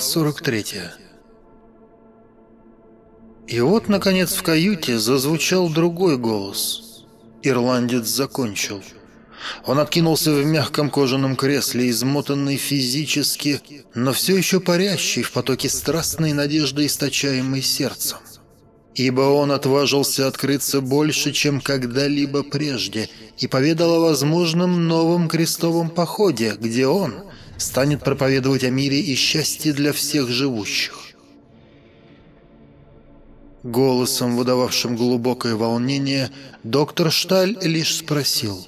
Глава 43 И вот, наконец, в каюте зазвучал другой голос. Ирландец закончил. Он откинулся в мягком кожаном кресле, измотанный физически, но все еще парящий в потоке страстной надежды, источаемой сердцем. Ибо он отважился открыться больше, чем когда-либо прежде, и поведал о возможном новом крестовом походе, где он станет проповедовать о мире и счастье для всех живущих. Голосом, выдававшим глубокое волнение, доктор Шталь лишь спросил.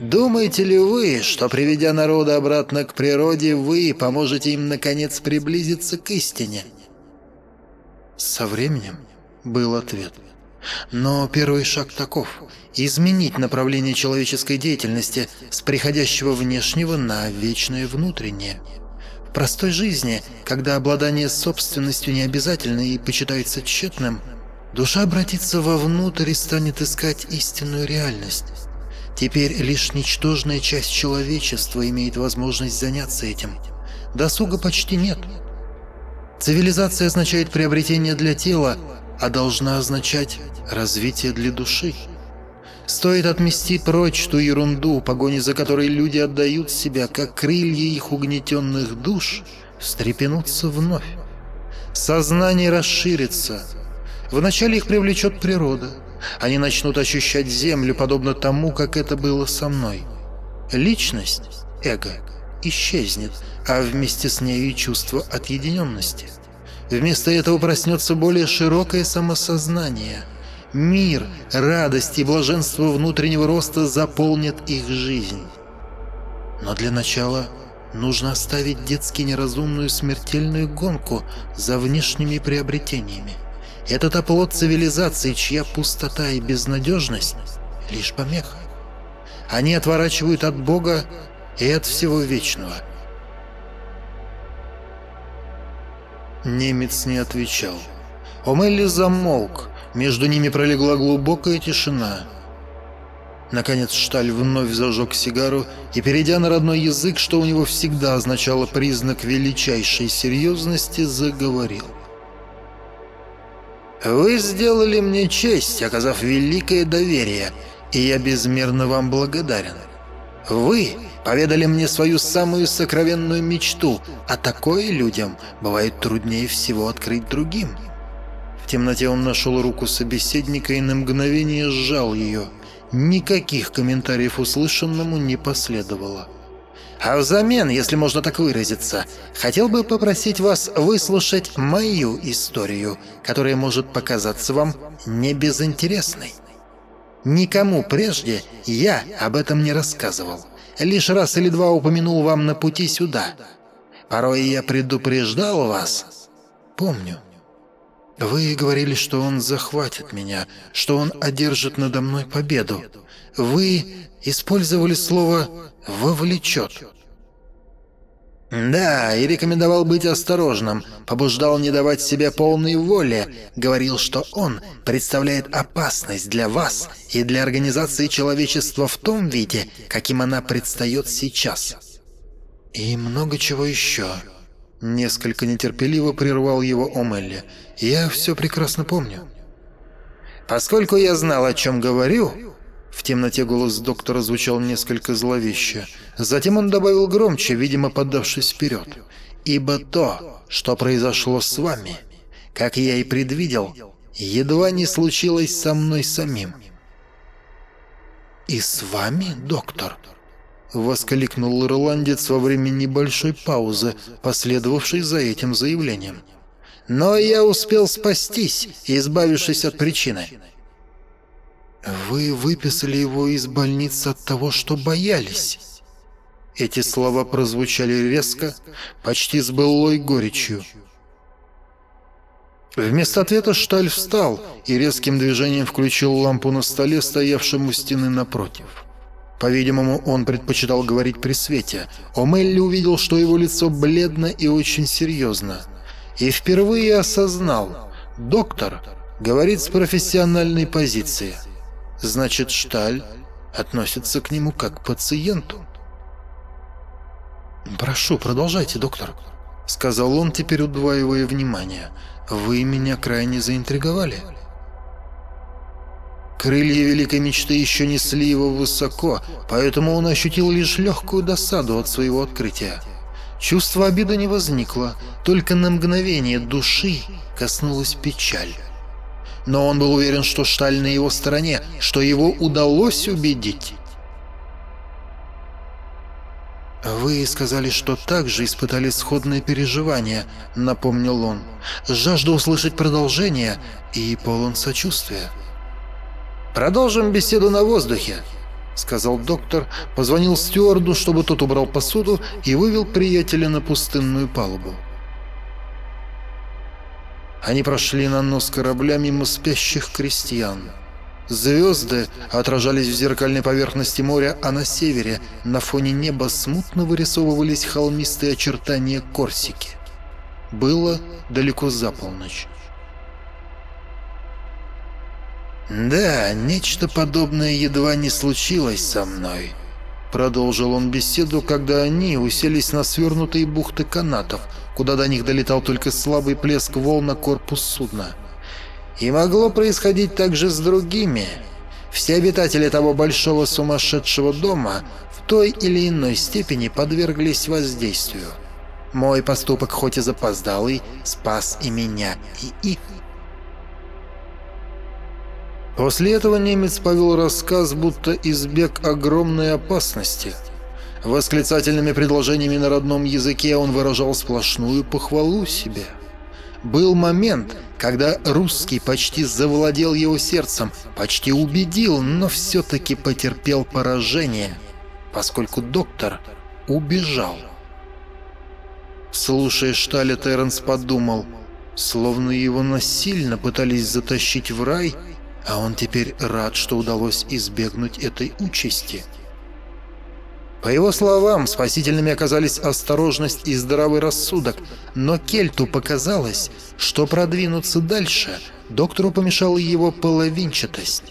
«Думаете ли вы, что, приведя народа обратно к природе, вы поможете им, наконец, приблизиться к истине?» Со временем был ответ. Но первый шаг таков – изменить направление человеческой деятельности с приходящего внешнего на вечное внутреннее. В простой жизни, когда обладание собственностью не обязательно и почитается тщетным, душа обратится вовнутрь и станет искать истинную реальность. Теперь лишь ничтожная часть человечества имеет возможность заняться этим. Досуга почти нет. Цивилизация означает приобретение для тела, а должна означать развитие для души. Стоит отмести прочь ту ерунду, погони за которой люди отдают себя, как крылья их угнетенных душ, встрепенуться вновь. Сознание расширится. Вначале их привлечет природа. Они начнут ощущать землю, подобно тому, как это было со мной. Личность, эго, исчезнет, а вместе с ней и чувство отъединенности – Вместо этого проснется более широкое самосознание. Мир, радость и блаженство внутреннего роста заполнят их жизнь. Но для начала нужно оставить детски неразумную смертельную гонку за внешними приобретениями. Этот оплот цивилизации, чья пустота и безнадежность — лишь помеха. Они отворачивают от Бога и от всего вечного — Немец не отвечал. Омелли замолк, между ними пролегла глубокая тишина. Наконец Шталь вновь зажег сигару и, перейдя на родной язык, что у него всегда означало признак величайшей серьезности, заговорил. «Вы сделали мне честь, оказав великое доверие, и я безмерно вам благодарен. Вы поведали мне свою самую сокровенную мечту, а такое людям бывает труднее всего открыть другим. В темноте он нашел руку собеседника и на мгновение сжал ее. Никаких комментариев услышанному не последовало. А взамен, если можно так выразиться, хотел бы попросить вас выслушать мою историю, которая может показаться вам небезынтересной. Никому прежде я об этом не рассказывал лишь раз или два упомянул вам на пути сюда. Порой я предупреждал вас. Помню. Вы говорили, что он захватит меня, что он одержит надо мной победу. Вы использовали слово «вовлечет». «Да, и рекомендовал быть осторожным, побуждал не давать себе полной воли, говорил, что он представляет опасность для вас и для организации человечества в том виде, каким она предстает сейчас». «И много чего еще». Несколько нетерпеливо прервал его Омелли. «Я все прекрасно помню». «Поскольку я знал, о чем говорю, в темноте голос доктора звучал несколько зловеще. Затем он добавил громче, видимо, поддавшись вперед. «Ибо то, что произошло с вами, как я и предвидел, едва не случилось со мной самим». «И с вами, доктор?» — воскликнул ирландец во время небольшой паузы, последовавшей за этим заявлением. «Но я успел спастись, избавившись от причины». «Вы выписали его из больницы от того, что боялись». Эти слова прозвучали резко, почти с былой горечью. Вместо ответа Шталь встал и резким движением включил лампу на столе, стоявшем у стены напротив. По-видимому, он предпочитал говорить при свете. Омелли увидел, что его лицо бледно и очень серьезно. И впервые осознал, доктор говорит с профессиональной позиции – Значит, Шталь относится к нему как к пациенту. «Прошу, продолжайте, доктор», — сказал он, теперь удваивая внимание. «Вы меня крайне заинтриговали». Крылья великой мечты еще несли его высоко, поэтому он ощутил лишь легкую досаду от своего открытия. Чувство обиды не возникло, только на мгновение души коснулась печаль. Но он был уверен, что Шталь на его стороне, что его удалось убедить. «Вы сказали, что также испытали сходные переживания», — напомнил он. «Жажда услышать продолжение и полон сочувствия». «Продолжим беседу на воздухе», — сказал доктор, позвонил стюарду, чтобы тот убрал посуду и вывел приятеля на пустынную палубу. Они прошли на нос корабля мимо спящих крестьян. Звезды отражались в зеркальной поверхности моря, а на севере, на фоне неба, смутно вырисовывались холмистые очертания Корсики. Было далеко за полночь. «Да, нечто подобное едва не случилось со мной», — продолжил он беседу, когда они уселись на свернутые бухты канатов, куда до них долетал только слабый плеск волн на корпус судна. И могло происходить также с другими. Все обитатели того большого сумасшедшего дома в той или иной степени подверглись воздействию. Мой поступок, хоть и запоздалый, спас и меня, и их. После этого немец повел рассказ, будто избег огромной опасности. Восклицательными предложениями на родном языке он выражал сплошную похвалу себе. Был момент, когда русский почти завладел его сердцем, почти убедил, но все-таки потерпел поражение, поскольку доктор убежал. Слушая Шталя, Терренс подумал, словно его насильно пытались затащить в рай, а он теперь рад, что удалось избегнуть этой участи. По его словам, спасительными оказались осторожность и здравый рассудок, но Кельту показалось, что продвинуться дальше доктору помешала его половинчатость.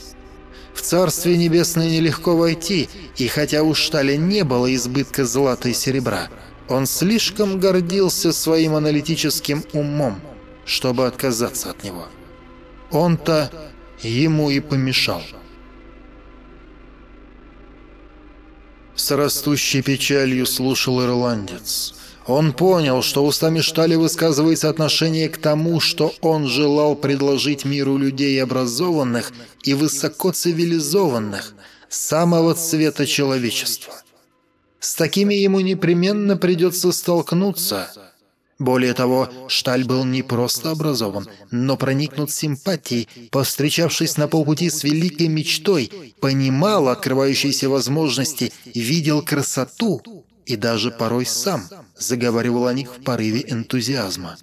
В Царствие Небесное нелегко войти, и хотя у Шталя не было избытка злата и серебра, он слишком гордился своим аналитическим умом, чтобы отказаться от него. Он-то ему и помешал. С растущей печалью слушал ирландец. Он понял, что устами Штали высказывается отношение к тому, что он желал предложить миру людей образованных и высокоцивилизованных, самого цвета человечества. С такими ему непременно придется столкнуться – более того, Шталь был не просто образован, но проникнут симпатией, повстречавшись на полпути с великой мечтой, понимал открывающиеся возможности, видел красоту и даже порой сам заговаривал о них в порыве энтузиазма.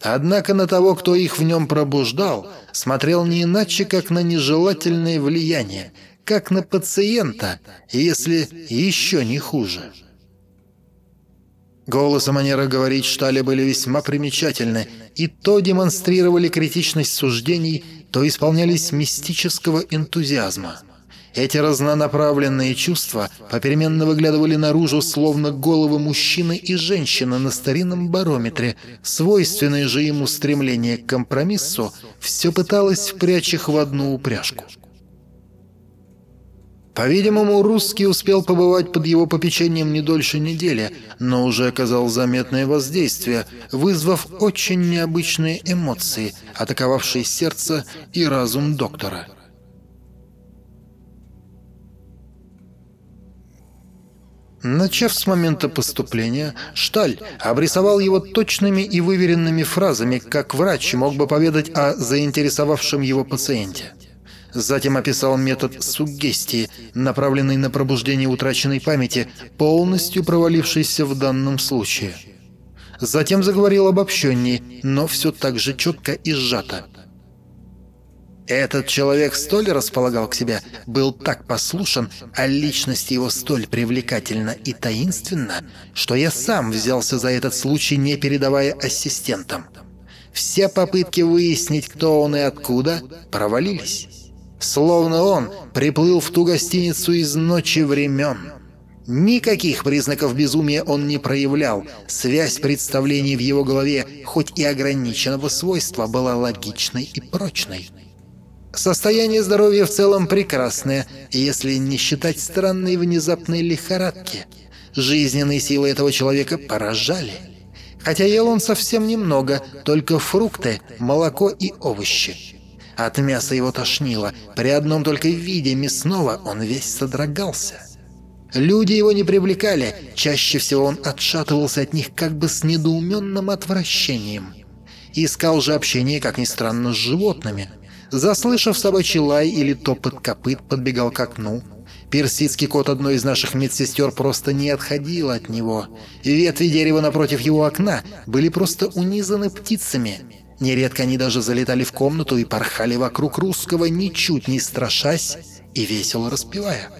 Однако на того, кто их в нем пробуждал, смотрел не иначе, как на нежелательное влияние, как на пациента, если еще не хуже. Голос и манера говорить Штали были весьма примечательны, и то демонстрировали критичность суждений, то исполнялись мистического энтузиазма. Эти разнонаправленные чувства попеременно выглядывали наружу, словно головы мужчины и женщины на старинном барометре. Свойственное же ему стремление к компромиссу все пыталось впрячь их в одну упряжку. По-видимому, русский успел побывать под его попечением не дольше недели, но уже оказал заметное воздействие, вызвав очень необычные эмоции, атаковавшие сердце и разум доктора. Начав с момента поступления, Шталь обрисовал его точными и выверенными фразами, как врач мог бы поведать о заинтересовавшем его пациенте. Затем описал метод суггестии, направленный на пробуждение утраченной памяти, полностью провалившийся в данном случае. Затем заговорил обобщеннее, но все так же четко и сжато. Этот человек столь располагал к себе, был так послушен, а личность его столь привлекательна и таинственна, что я сам взялся за этот случай, не передавая ассистентам. Все попытки выяснить, кто он и откуда, провалились. Словно он приплыл в ту гостиницу из ночи времен. Никаких признаков безумия он не проявлял. Связь представлений в его голове, хоть и ограниченного свойства, была логичной и прочной. Состояние здоровья в целом прекрасное, если не считать странной внезапной лихорадки. Жизненные силы этого человека поражали. Хотя ел он совсем немного, только фрукты, молоко и овощи. От мяса его тошнило, при одном только виде мясного он весь содрогался. Люди его не привлекали, чаще всего он отшатывался от них как бы с недоуменным отвращением. Искал же общение, как ни странно, с животными. Заслышав собачий лай или топот копыт, подбегал к окну. Персидский кот одной из наших медсестер просто не отходил от него. Ветви дерева напротив его окна были просто унизаны птицами. Нередко они даже залетали в комнату и порхали вокруг русского, ничуть не страшась и весело распевая.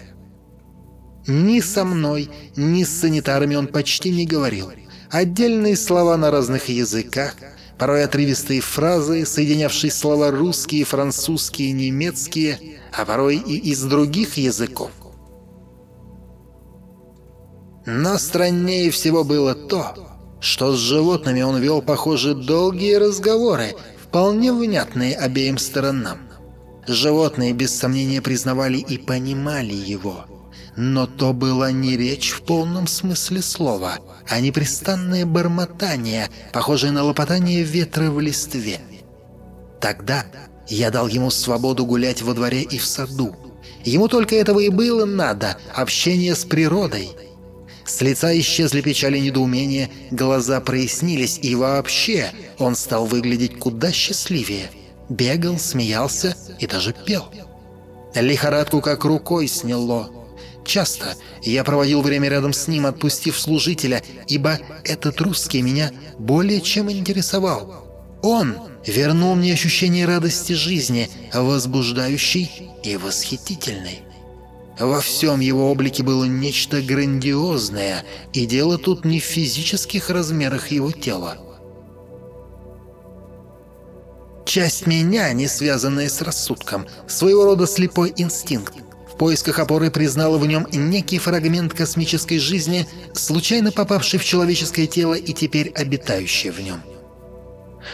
Ни со мной, ни с санитарами он почти не говорил. Отдельные слова на разных языках, порой отрывистые фразы, соединявшие слова русские, французские, немецкие, а порой и из других языков. Но страннее всего было то, что с животными он вел, похоже, долгие разговоры, вполне внятные обеим сторонам. Животные без сомнения признавали и понимали его – но то была не речь в полном смысле слова, а непрестанное бормотание, похожее на лопотание ветра в листве. Тогда я дал ему свободу гулять во дворе и в саду. Ему только этого и было надо — общение с природой. С лица исчезли печали недоумения, глаза прояснились, и вообще он стал выглядеть куда счастливее. Бегал, смеялся и даже пел. Лихорадку как рукой сняло. Часто я проводил время рядом с ним, отпустив служителя, ибо этот русский меня более чем интересовал. Он вернул мне ощущение радости жизни, возбуждающей и восхитительной. Во всем его облике было нечто грандиозное, и дело тут не в физических размерах его тела. Часть меня, не связанная с рассудком, своего рода слепой инстинкт, в поисках опоры признала в нем некий фрагмент космической жизни, случайно попавший в человеческое тело и теперь обитающий в нем.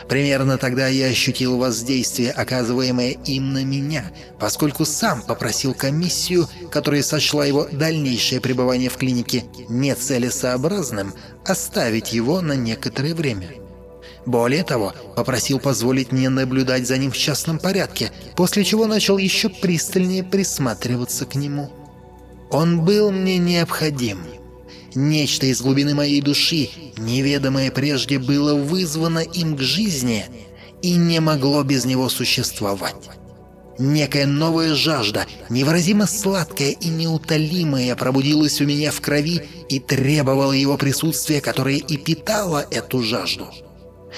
Примерно тогда я ощутил воздействие, оказываемое им на меня, поскольку сам попросил комиссию, которая сочла его дальнейшее пребывание в клинике нецелесообразным, оставить его на некоторое время. Более того, попросил позволить мне наблюдать за ним в частном порядке, после чего начал еще пристальнее присматриваться к нему. Он был мне необходим. Нечто из глубины моей души, неведомое прежде, было вызвано им к жизни и не могло без него существовать. Некая новая жажда, невыразимо сладкая и неутолимая, пробудилась у меня в крови и требовала его присутствия, которое и питало эту жажду.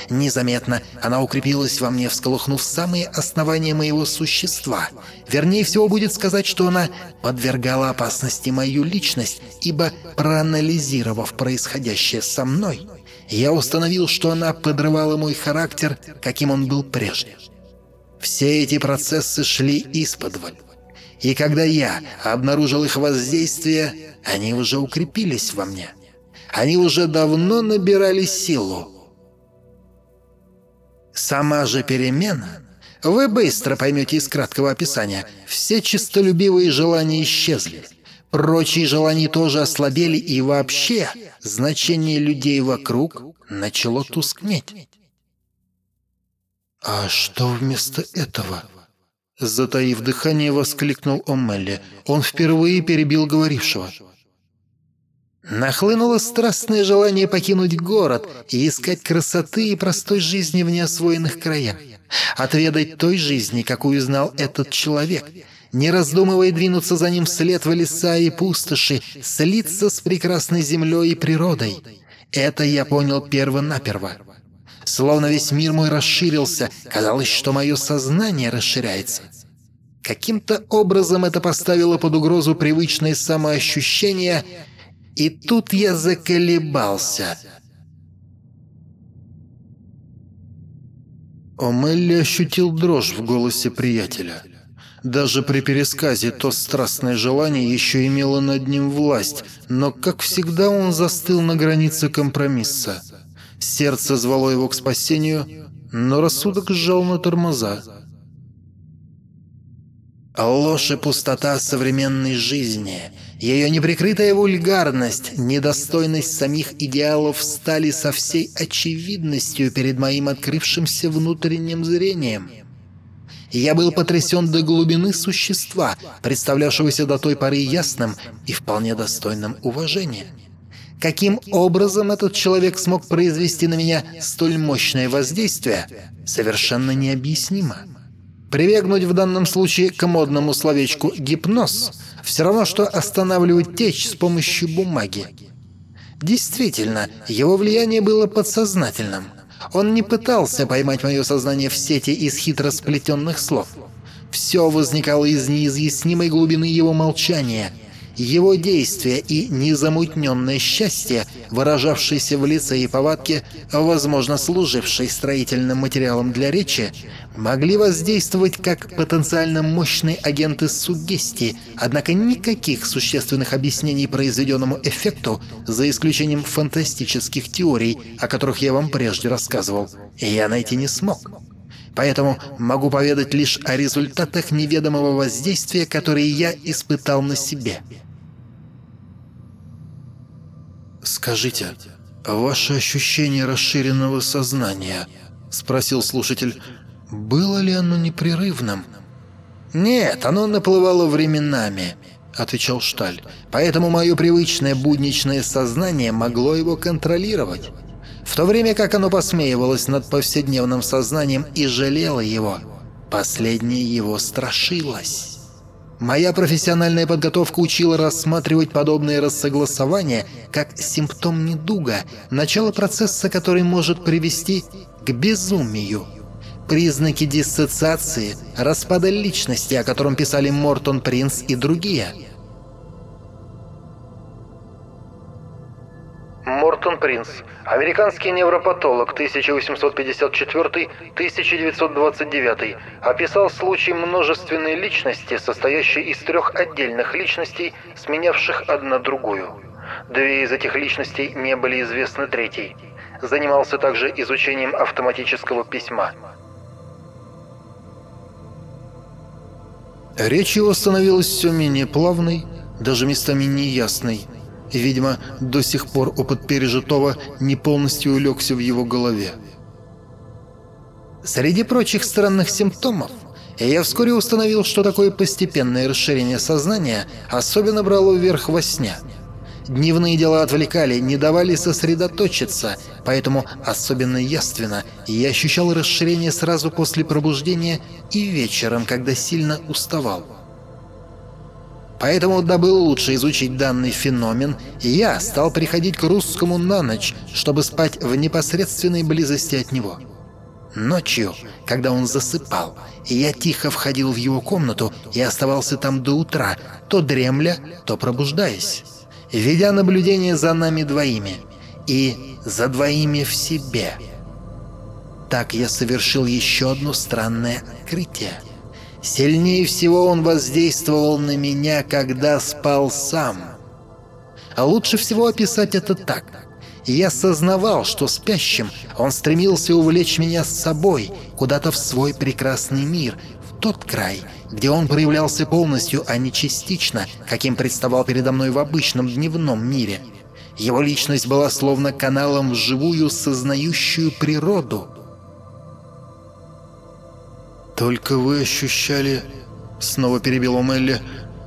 Незаметно она укрепилась во мне, всколыхнув самые основания моего существа. Вернее всего будет сказать, что она подвергала опасности мою личность, ибо, проанализировав происходящее со мной, я установил, что она подрывала мой характер, каким он был прежде. Все эти процессы шли исподволь. И когда я обнаружил их воздействие, они уже укрепились во мне. Они уже давно набирали силу, Сама же перемена, вы быстро поймете из краткого описания, все честолюбивые желания исчезли. Прочие желания тоже ослабели, и вообще значение людей вокруг начало тускнеть. «А что вместо этого?» Затаив дыхание, воскликнул Омелли. Он впервые перебил говорившего. Нахлынуло страстное желание покинуть город и искать красоты и простой жизни в неосвоенных краях. Отведать той жизни, какую знал этот человек. Не раздумывая двинуться за ним вслед в леса и пустоши, слиться с прекрасной землей и природой. Это я понял перво-наперво. Словно весь мир мой расширился, казалось, что мое сознание расширяется. Каким-то образом это поставило под угрозу привычное самоощущение — и тут я заколебался. Омелли ощутил дрожь в голосе приятеля. Даже при пересказе то страстное желание еще имело над ним власть, но, как всегда, он застыл на границе компромисса. Сердце звало его к спасению, но рассудок сжал на тормоза. Ложь и пустота современной жизни, ее неприкрытая вульгарность, недостойность самих идеалов стали со всей очевидностью перед моим открывшимся внутренним зрением. Я был потрясен до глубины существа, представлявшегося до той поры ясным и вполне достойным уважения. Каким образом этот человек смог произвести на меня столь мощное воздействие, совершенно необъяснимо. Прибегнуть в данном случае к модному словечку «гипноз» все равно, что останавливать течь с помощью бумаги. Действительно, его влияние было подсознательным. Он не пытался поймать мое сознание в сети из хитро сплетенных слов. Все возникало из неизъяснимой глубины его молчания — его действия и незамутненное счастье, выражавшееся в лице и повадке, возможно, служившей строительным материалом для речи, могли воздействовать как потенциально мощные агенты сугестии, однако никаких существенных объяснений произведенному эффекту, за исключением фантастических теорий, о которых я вам прежде рассказывал, я найти не смог. Поэтому могу поведать лишь о результатах неведомого воздействия, которые я испытал на себе. «Скажите, ваше ощущение расширенного сознания?» — спросил слушатель. «Было ли оно непрерывным?» «Нет, оно наплывало временами», — отвечал Шталь. «Поэтому мое привычное будничное сознание могло его контролировать. В то время как оно посмеивалось над повседневным сознанием и жалело его, последнее его страшилось». Моя профессиональная подготовка учила рассматривать подобные рассогласования как симптом недуга, начало процесса, который может привести к безумию. Признаки диссоциации, распада личности, о котором писали Мортон Принц и другие – Принц, американский невропатолог 1854-1929, описал случай множественной личности, состоящей из трех отдельных личностей, сменявших одна другую. Две из этих личностей не были известны третьей. Занимался также изучением автоматического письма. Речь его становилась все менее плавной, даже местами неясной. Видимо, до сих пор опыт пережитого не полностью улегся в его голове. Среди прочих странных симптомов, я вскоре установил, что такое постепенное расширение сознания особенно брало вверх во сне. Дневные дела отвлекали, не давали сосредоточиться, поэтому особенно яственно я ощущал расширение сразу после пробуждения и вечером, когда сильно уставал. Поэтому, дабы лучше изучить данный феномен, я стал приходить к русскому на ночь, чтобы спать в непосредственной близости от него. Ночью, когда он засыпал, я тихо входил в его комнату и оставался там до утра, то дремля, то пробуждаясь, ведя наблюдение за нами двоими и за двоими в себе. Так я совершил еще одно странное открытие — Сильнее всего он воздействовал на меня, когда спал сам. А лучше всего описать это так. Я сознавал, что спящим он стремился увлечь меня с собой, куда-то в свой прекрасный мир, в тот край, где он проявлялся полностью, а не частично, каким представал передо мной в обычном дневном мире. Его личность была словно каналом в живую сознающую природу — «Только вы ощущали...» — снова перебила Мелли,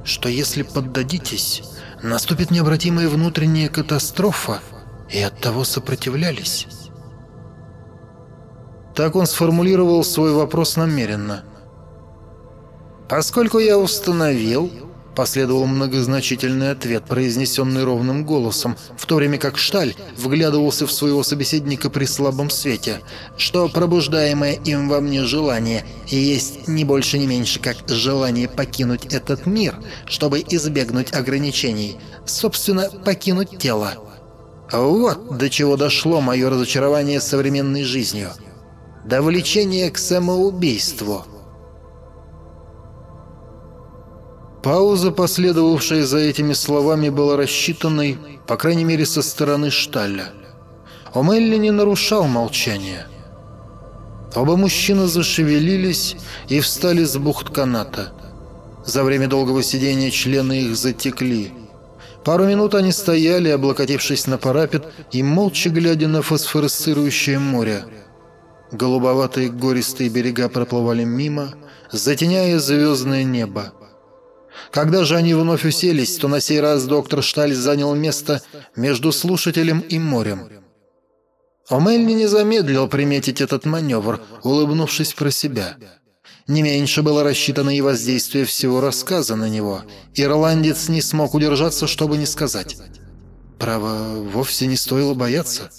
«что если поддадитесь, наступит необратимая внутренняя катастрофа, и оттого сопротивлялись». Так он сформулировал свой вопрос намеренно. «Поскольку я установил, Последовал многозначительный ответ, произнесенный ровным голосом, в то время как Шталь вглядывался в своего собеседника при слабом свете, что пробуждаемое им во мне желание есть не больше, не меньше, как желание покинуть этот мир, чтобы избегнуть ограничений, собственно, покинуть тело. Вот до чего дошло мое разочарование современной жизнью. До влечения к самоубийству – Пауза, последовавшая за этими словами, была рассчитанной, по крайней мере, со стороны Шталя. Омелли не нарушал молчание. Оба мужчины зашевелились и встали с бухт каната. За время долгого сидения члены их затекли. Пару минут они стояли, облокотившись на парапет и молча глядя на фосфоресцирующее море. Голубоватые гористые берега проплывали мимо, затеняя звездное небо. Когда же они вновь уселись, то на сей раз доктор Шталь занял место между слушателем и морем. Омельни не замедлил приметить этот маневр, улыбнувшись про себя. Не меньше было рассчитано и воздействие всего рассказа на него. Ирландец не смог удержаться, чтобы не сказать. Право, вовсе не стоило бояться.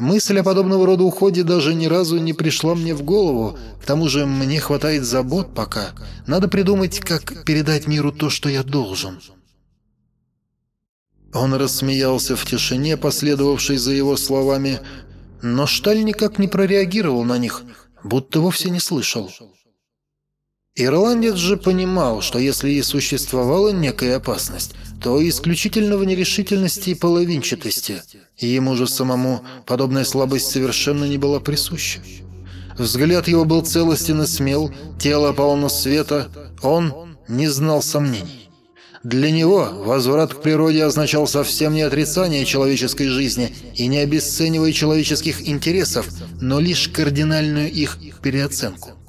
Мысль о подобного рода уходе даже ни разу не пришла мне в голову. К тому же мне хватает забот пока. Надо придумать, как передать миру то, что я должен. Он рассмеялся в тишине, последовавшей за его словами, но Шталь никак не прореагировал на них, будто вовсе не слышал. Ирландец же понимал, что если и существовала некая опасность, то исключительно в нерешительности и половинчатости, и ему же самому подобная слабость совершенно не была присуща. Взгляд его был целостен и смел, тело полно света, он не знал сомнений. Для него возврат к природе означал совсем не отрицание человеческой жизни и не обесценивание человеческих интересов, но лишь кардинальную их переоценку.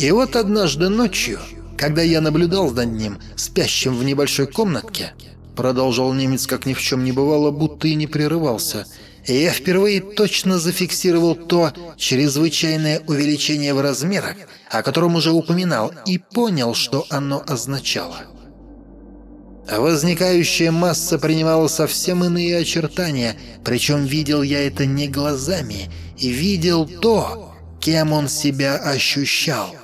И вот однажды ночью, когда я наблюдал над ним, спящим в небольшой комнатке, продолжал немец, как ни в чем не бывало, будто и не прерывался, я впервые точно зафиксировал то чрезвычайное увеличение в размерах, о котором уже упоминал, и понял, что оно означало. Возникающая масса принимала совсем иные очертания, причем видел я это не глазами, и видел то, кем он себя ощущал.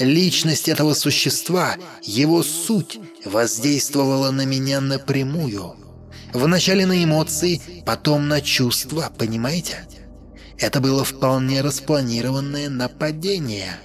Личность этого существа, его суть, воздействовала на меня напрямую. Вначале на эмоции, потом на чувства, понимаете? Это было вполне распланированное нападение.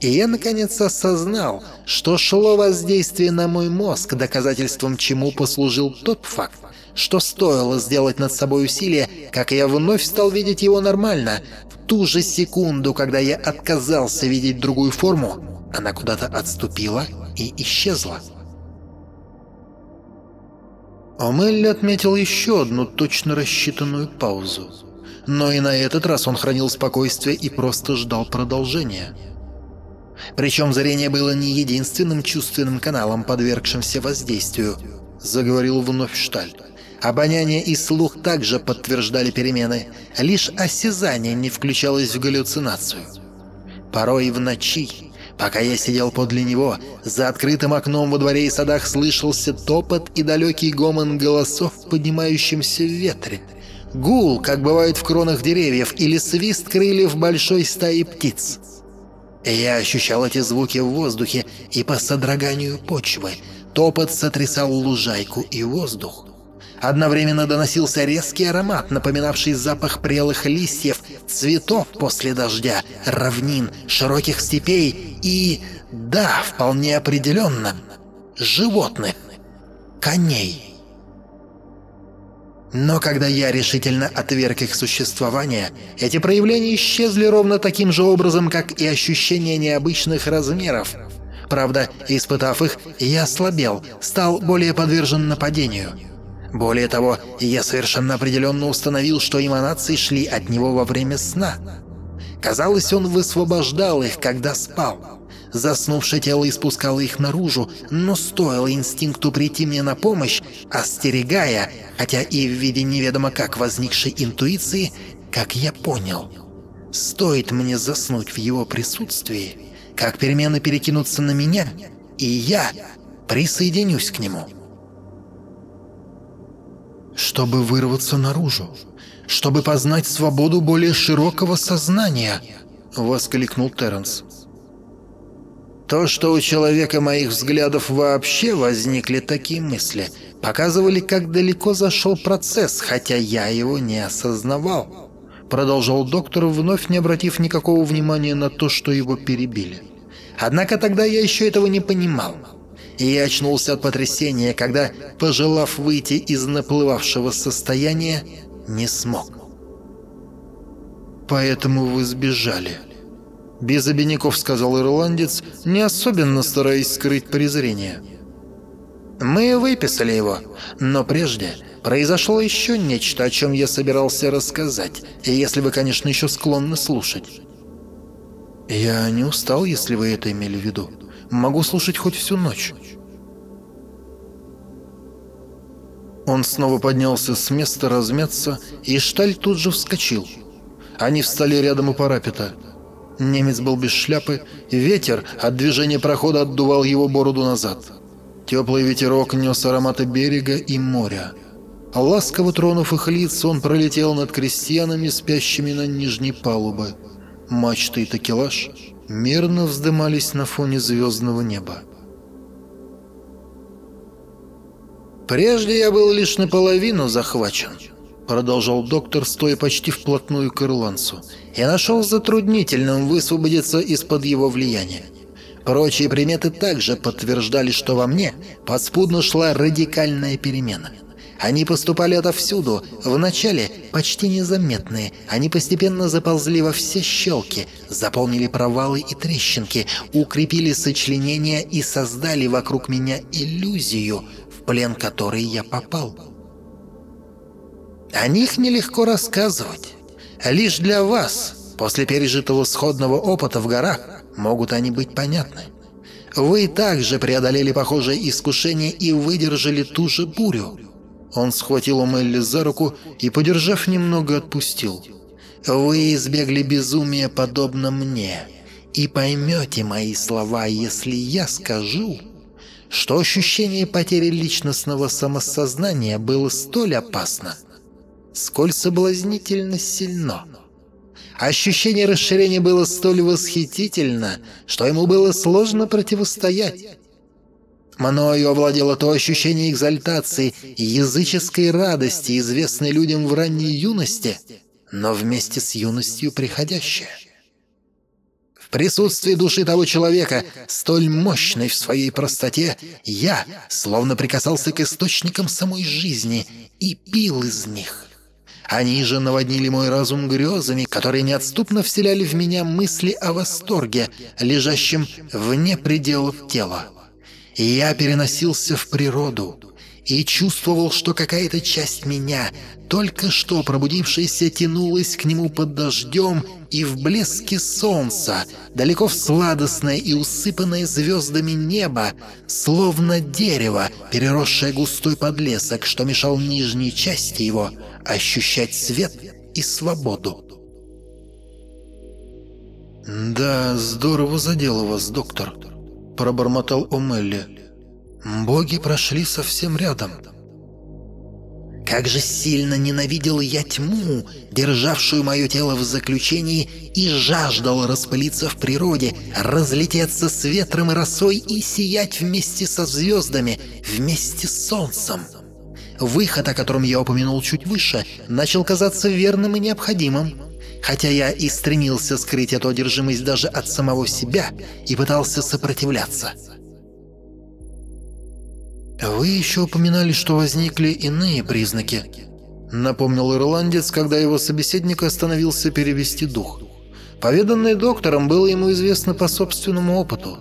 И я наконец осознал, что шло воздействие на мой мозг, доказательством чему послужил тот факт, что стоило сделать над собой усилие, как я вновь стал видеть его нормально, ту же секунду, когда я отказался видеть другую форму, она куда-то отступила и исчезла. Омелли отметил еще одну точно рассчитанную паузу. Но и на этот раз он хранил спокойствие и просто ждал продолжения. Причем зрение было не единственным чувственным каналом, подвергшимся воздействию, заговорил вновь Шталь. Обоняние и слух также подтверждали перемены, лишь осязание не включалось в галлюцинацию. Порой в ночи, пока я сидел подле него, за открытым окном во дворе и садах слышался топот и далекий гомон голосов в поднимающемся ветре. Гул, как бывает в кронах деревьев, или свист крыльев большой стаи птиц. Я ощущал эти звуки в воздухе и по содроганию почвы. Топот сотрясал лужайку и воздух. Одновременно доносился резкий аромат, напоминавший запах прелых листьев, цветов после дождя, равнин, широких степей и, да, вполне определенно, животных, коней. Но когда я решительно отверг их существование, эти проявления исчезли ровно таким же образом, как и ощущение необычных размеров. Правда, испытав их, я ослабел, стал более подвержен нападению. Более того, я совершенно определенно установил, что эманации шли от него во время сна. Казалось, он высвобождал их, когда спал. Заснувшее тело испускало их наружу, но стоило инстинкту прийти мне на помощь, остерегая, хотя и в виде неведомо как возникшей интуиции, как я понял. Стоит мне заснуть в его присутствии, как перемены перекинутся на меня, и я присоединюсь к нему чтобы вырваться наружу, чтобы познать свободу более широкого сознания», — воскликнул Терренс. То, что у человека моих взглядов вообще возникли такие мысли, показывали, как далеко зашел процесс, хотя я его не осознавал. Продолжал доктор, вновь не обратив никакого внимания на то, что его перебили. Однако тогда я еще этого не понимал. И я очнулся от потрясения, когда, пожелав выйти из наплывавшего состояния, не смог. «Поэтому вы сбежали», — без обиняков сказал ирландец, не особенно стараясь скрыть презрение. «Мы выписали его, но прежде произошло еще нечто, о чем я собирался рассказать, если вы, конечно, еще склонны слушать». «Я не устал, если вы это имели в виду. Могу слушать хоть всю ночь». Он снова поднялся с места размяться, и Шталь тут же вскочил. Они встали рядом у парапета. Немец был без шляпы, ветер от движения прохода отдувал его бороду назад. Теплый ветерок нес ароматы берега и моря. Ласково тронув их лиц, он пролетел над крестьянами, спящими на нижней палубе. Мачты и такелаж мерно вздымались на фоне звездного неба. «Прежде я был лишь наполовину захвачен», — продолжал доктор, стоя почти вплотную к ирландцу. «Я нашел затруднительным высвободиться из-под его влияния. Прочие приметы также подтверждали, что во мне подспудно шла радикальная перемена. Они поступали отовсюду, вначале почти незаметные, они постепенно заползли во все щелки, заполнили провалы и трещинки, укрепили сочленения и создали вокруг меня иллюзию, плен которой я попал. О них нелегко рассказывать. Лишь для вас, после пережитого сходного опыта в горах, могут они быть понятны. Вы также преодолели похожее искушение и выдержали ту же бурю. Он схватил у Мелли за руку и, подержав немного, отпустил. «Вы избегли безумия, подобно мне, и поймете мои слова, если я скажу, что ощущение потери личностного самосознания было столь опасно, сколь соблазнительно сильно. Ощущение расширения было столь восхитительно, что ему было сложно противостоять. Мною овладело то ощущение экзальтации и языческой радости, известной людям в ранней юности, но вместе с юностью приходящее. В присутствии души того человека, столь мощной в своей простоте, я словно прикасался к источникам самой жизни и пил из них. Они же наводнили мой разум грезами, которые неотступно вселяли в меня мысли о восторге, лежащем вне пределов тела. Я переносился в природу и чувствовал, что какая-то часть меня, только что пробудившаяся, тянулась к нему под дождем и в блеске солнца, далеко в сладостное и усыпанное звездами небо, словно дерево, переросшее густой подлесок, что мешал нижней части его ощущать свет и свободу. «Да, здорово задело вас, доктор», — пробормотал Омелли. «Боги прошли совсем рядом». Как же сильно ненавидел я тьму, державшую мое тело в заключении, и жаждал распылиться в природе, разлететься с ветром и росой и сиять вместе со звездами, вместе с солнцем. Выход, о котором я упомянул чуть выше, начал казаться верным и необходимым. Хотя я и стремился скрыть эту одержимость даже от самого себя и пытался сопротивляться. «Вы еще упоминали, что возникли иные признаки», — напомнил ирландец, когда его собеседник остановился перевести дух. Поведанное доктором было ему известно по собственному опыту.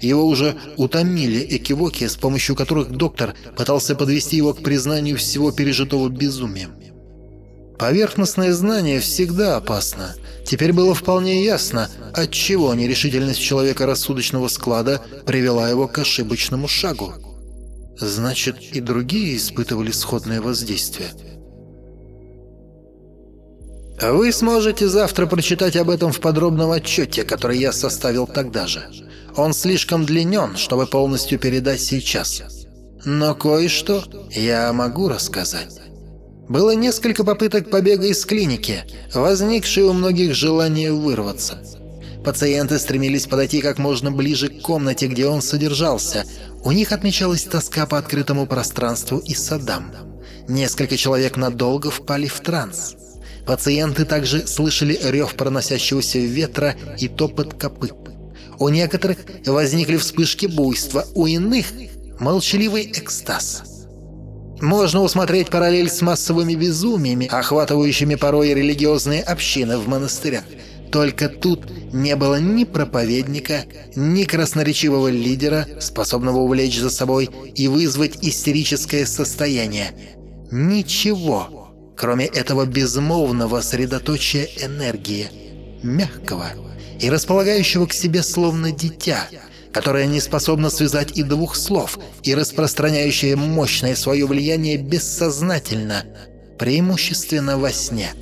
Его уже утомили экивоки, с помощью которых доктор пытался подвести его к признанию всего пережитого безумием. Поверхностное знание всегда опасно. Теперь было вполне ясно, отчего нерешительность человека рассудочного склада привела его к ошибочному шагу. Значит, и другие испытывали сходное воздействие. Вы сможете завтра прочитать об этом в подробном отчете, который я составил тогда же. Он слишком длинен, чтобы полностью передать сейчас. Но кое-что я могу рассказать. Было несколько попыток побега из клиники, возникшие у многих желание вырваться. Пациенты стремились подойти как можно ближе к комнате, где он содержался. У них отмечалась тоска по открытому пространству и садам. Несколько человек надолго впали в транс. Пациенты также слышали рев проносящегося ветра и топот копыт. У некоторых возникли вспышки буйства, у иных — молчаливый экстаз. Можно усмотреть параллель с массовыми безумиями, охватывающими порой религиозные общины в монастырях. Только тут не было ни проповедника, ни красноречивого лидера, способного увлечь за собой и вызвать истерическое состояние. Ничего, кроме этого безмолвного средоточия энергии, мягкого и располагающего к себе словно дитя, которое не способно связать и двух слов, и распространяющее мощное свое влияние бессознательно, преимущественно во сне.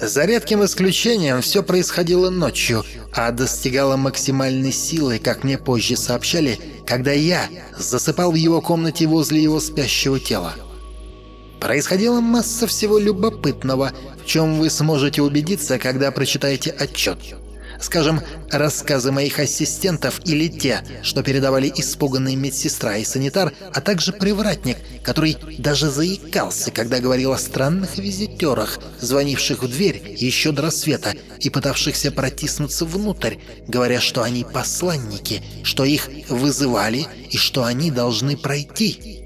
За редким исключением все происходило ночью, а достигало максимальной силы, как мне позже сообщали, когда я засыпал в его комнате возле его спящего тела. Происходила масса всего любопытного, в чем вы сможете убедиться, когда прочитаете отчет. Скажем, рассказы моих ассистентов или те, что передавали испуганные медсестра и санитар, а также привратник, который даже заикался, когда говорил о странных визитерах, звонивших в дверь еще до рассвета и пытавшихся протиснуться внутрь, говоря, что они посланники, что их вызывали и что они должны пройти.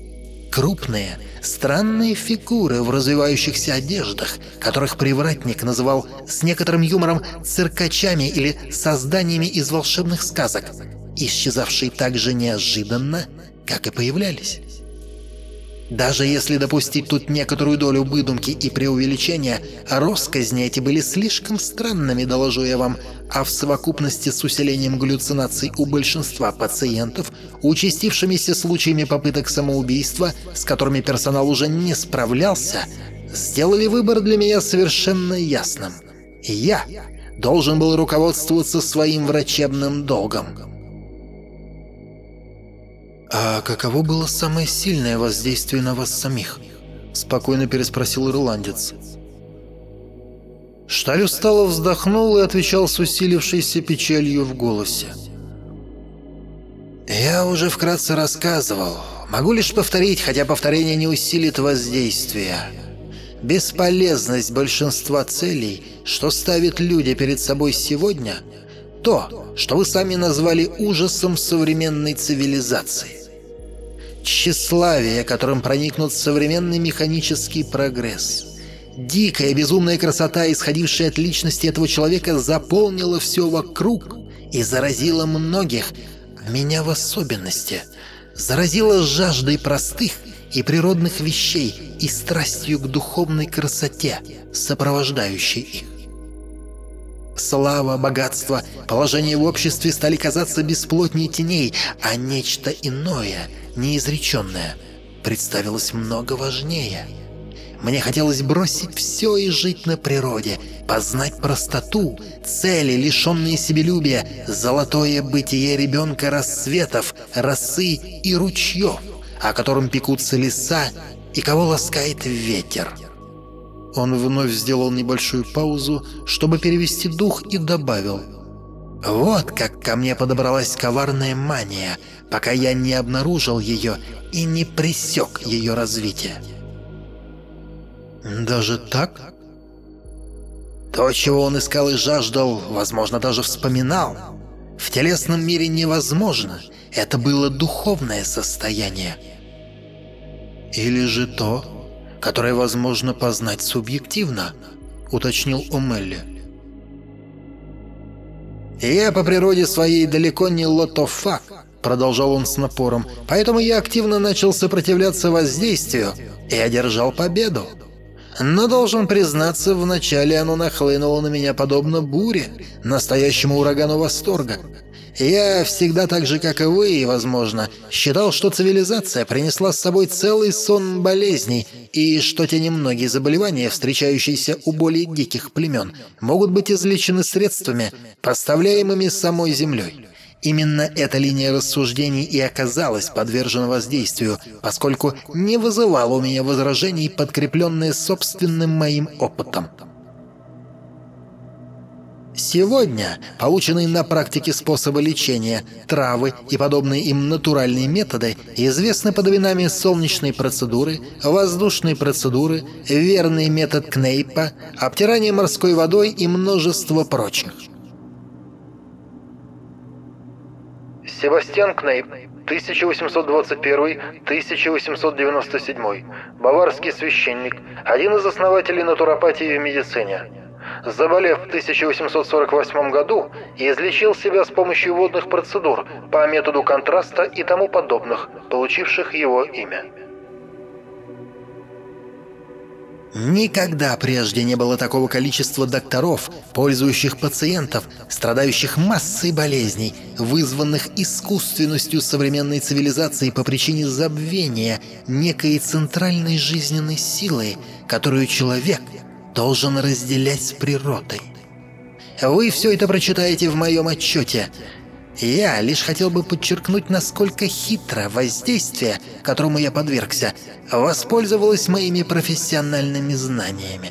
Крупные, странные фигуры в развивающихся одеждах, которых привратник называл с некоторым юмором циркачами или созданиями из волшебных сказок, исчезавшие так же неожиданно, как и появлялись. Даже если допустить тут некоторую долю выдумки и преувеличения, росказни эти были слишком странными, доложу я вам, а в совокупности с усилением галлюцинаций у большинства пациентов, участившимися случаями попыток самоубийства, с которыми персонал уже не справлялся, сделали выбор для меня совершенно ясным. Я должен был руководствоваться своим врачебным долгом. «А каково было самое сильное воздействие на вас самих?» – спокойно переспросил ирландец. Шталь устало вздохнул и отвечал с усилившейся печалью в голосе. «Я уже вкратце рассказывал. Могу лишь повторить, хотя повторение не усилит воздействие. Бесполезность большинства целей, что ставят люди перед собой сегодня – то, что вы сами назвали ужасом современной цивилизации тщеславие, которым проникнут современный механический прогресс. Дикая безумная красота, исходившая от личности этого человека, заполнила все вокруг и заразила многих, меня в особенности, заразила жаждой простых и природных вещей и страстью к духовной красоте, сопровождающей их. Слава, богатство, положение в обществе стали казаться бесплотнее теней, а нечто иное — неизреченное представилось много важнее. Мне хотелось бросить все и жить на природе, познать простоту, цели, лишенные себелюбия, золотое бытие ребенка рассветов, росы и ручьев, о котором пекутся леса и кого ласкает ветер. Он вновь сделал небольшую паузу, чтобы перевести дух и добавил. «Вот как ко мне подобралась коварная мания — пока я не обнаружил ее и не пресек ее развитие. Даже так? То, чего он искал и жаждал, возможно, даже вспоминал. В телесном мире невозможно. Это было духовное состояние. Или же то, которое возможно познать субъективно, уточнил Омелли. Я по природе своей далеко не лотофак, продолжал он с напором, поэтому я активно начал сопротивляться воздействию и одержал победу. Но должен признаться, вначале оно нахлынуло на меня подобно буре, настоящему урагану восторга. Я всегда так же, как и вы, возможно, считал, что цивилизация принесла с собой целый сон болезней, и что те немногие заболевания, встречающиеся у более диких племен, могут быть излечены средствами, поставляемыми самой Землей. Именно эта линия рассуждений и оказалась подвержена воздействию, поскольку не вызывала у меня возражений, подкрепленные собственным моим опытом. Сегодня полученные на практике способы лечения, травы и подобные им натуральные методы известны под именами солнечной процедуры, воздушной процедуры, верный метод Кнейпа, обтирание морской водой и множество прочих. Себастьян Кнейп, 1821-1897, баварский священник, один из основателей натуропатии в медицине. Заболев в 1848 году, излечил себя с помощью водных процедур по методу контраста и тому подобных, получивших его имя. Никогда прежде не было такого количества докторов, пользующих пациентов, страдающих массой болезней, вызванных искусственностью современной цивилизации по причине забвения некой центральной жизненной силы, которую человек должен разделять с природой. Вы все это прочитаете в моем отчете. Я лишь хотел бы подчеркнуть, насколько хитро воздействие, которому я подвергся, воспользовалось моими профессиональными знаниями.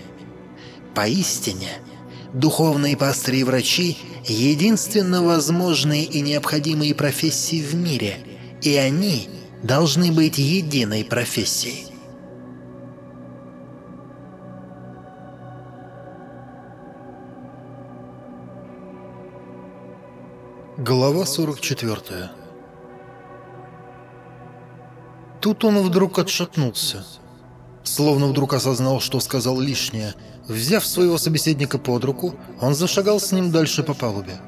Поистине, духовные пастыри и врачи — единственно возможные и необходимые профессии в мире, и они должны быть единой профессией. Глава 44 Тут он вдруг отшатнулся. Словно вдруг осознал, что сказал лишнее. Взяв своего собеседника под руку, он зашагал с ним дальше по палубе.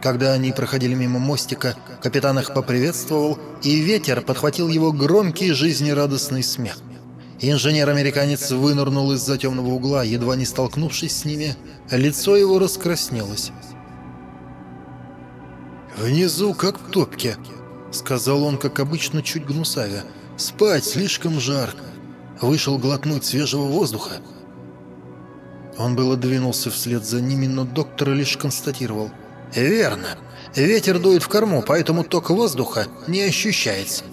Когда они проходили мимо мостика, капитан их поприветствовал, и ветер подхватил его громкий жизнерадостный смех. Инженер-американец вынырнул из-за темного угла, едва не столкнувшись с ними, лицо его раскраснелось. «Внизу, как в топке», — сказал он, как обычно, чуть гнусавя. «Спать слишком жарко. Вышел глотнуть свежего воздуха». Он было двинулся вслед за ними, но доктор лишь констатировал. «Верно. Ветер дует в корму, поэтому ток воздуха не ощущается».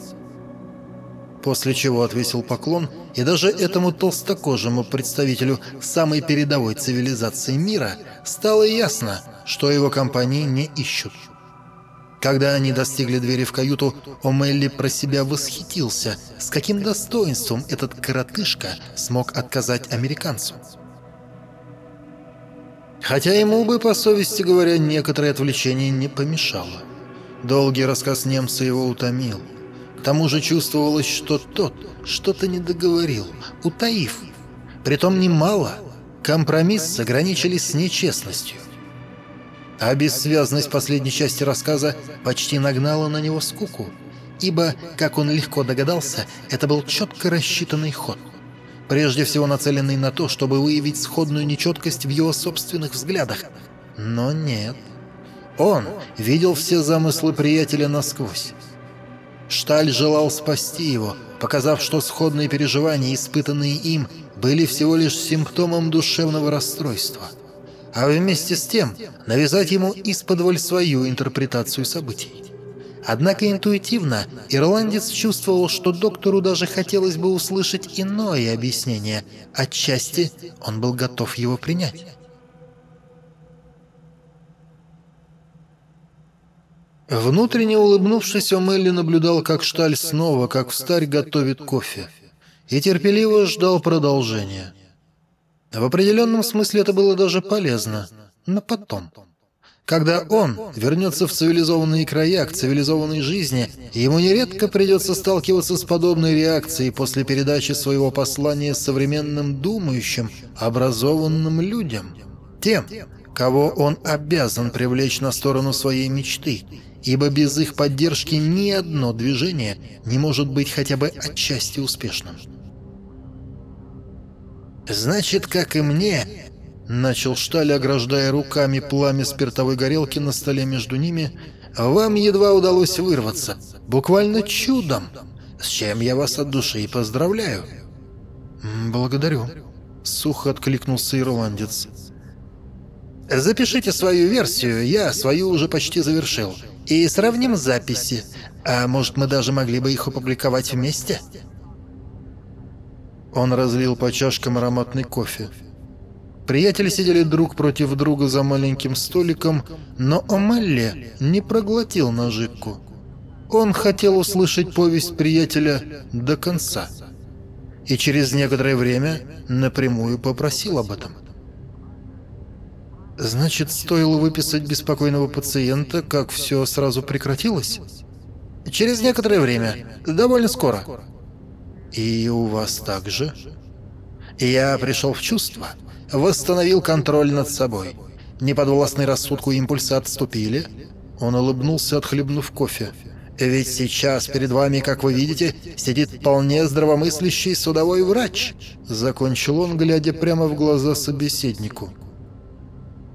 После чего отвесил поклон, и даже этому толстокожему представителю самой передовой цивилизации мира стало ясно, что его компании не ищут. Когда они достигли двери в каюту, О'Мелли про себя восхитился, с каким достоинством этот коротышка смог отказать американцу. Хотя ему бы, по совести говоря, некоторое отвлечение не помешало. Долгий рассказ немца его утомил. К тому же чувствовалось, что тот что-то не договорил, утаив. Притом немало. Компромисс ограничились с нечестностью. А бессвязность последней части рассказа почти нагнала на него скуку, ибо, как он легко догадался, это был четко рассчитанный ход. Прежде всего нацеленный на то, чтобы выявить сходную нечеткость в его собственных взглядах. Но нет. Он видел все замыслы приятеля насквозь. Шталь желал спасти его, показав, что сходные переживания, испытанные им, были всего лишь симптомом душевного расстройства – а вместе с тем навязать ему исподволь свою интерпретацию событий. Однако интуитивно ирландец чувствовал, что доктору даже хотелось бы услышать иное объяснение. Отчасти он был готов его принять. Внутренне улыбнувшись, Омелли наблюдал, как Шталь снова, как встарь, готовит кофе. И терпеливо ждал продолжения. В определенном смысле это было даже полезно, но потом. Когда он вернется в цивилизованные края, к цивилизованной жизни, ему нередко придется сталкиваться с подобной реакцией после передачи своего послания современным думающим, образованным людям. Тем, кого он обязан привлечь на сторону своей мечты, ибо без их поддержки ни одно движение не может быть хотя бы отчасти успешным. «Значит, как и мне...» Начал Шталь, ограждая руками пламя спиртовой горелки на столе между ними. «Вам едва удалось вырваться. Буквально чудом. С чем я вас от души и поздравляю». «Благодарю», — сухо откликнулся ирландец. «Запишите свою версию, я свою уже почти завершил. И сравним записи. А может, мы даже могли бы их опубликовать вместе?» Он разлил по чашкам ароматный кофе. Приятели сидели друг против друга за маленьким столиком, но Омелли не проглотил наживку. Он хотел услышать повесть приятеля до конца. И через некоторое время напрямую попросил об этом. Значит, стоило выписать беспокойного пациента, как все сразу прекратилось? Через некоторое время, довольно скоро. И у вас также? Я пришел в чувство, восстановил контроль над собой. Неподвластные рассудку импульсы отступили. Он улыбнулся, отхлебнув кофе. Ведь сейчас перед вами, как вы видите, сидит вполне здравомыслящий судовой врач. Закончил он, глядя прямо в глаза собеседнику.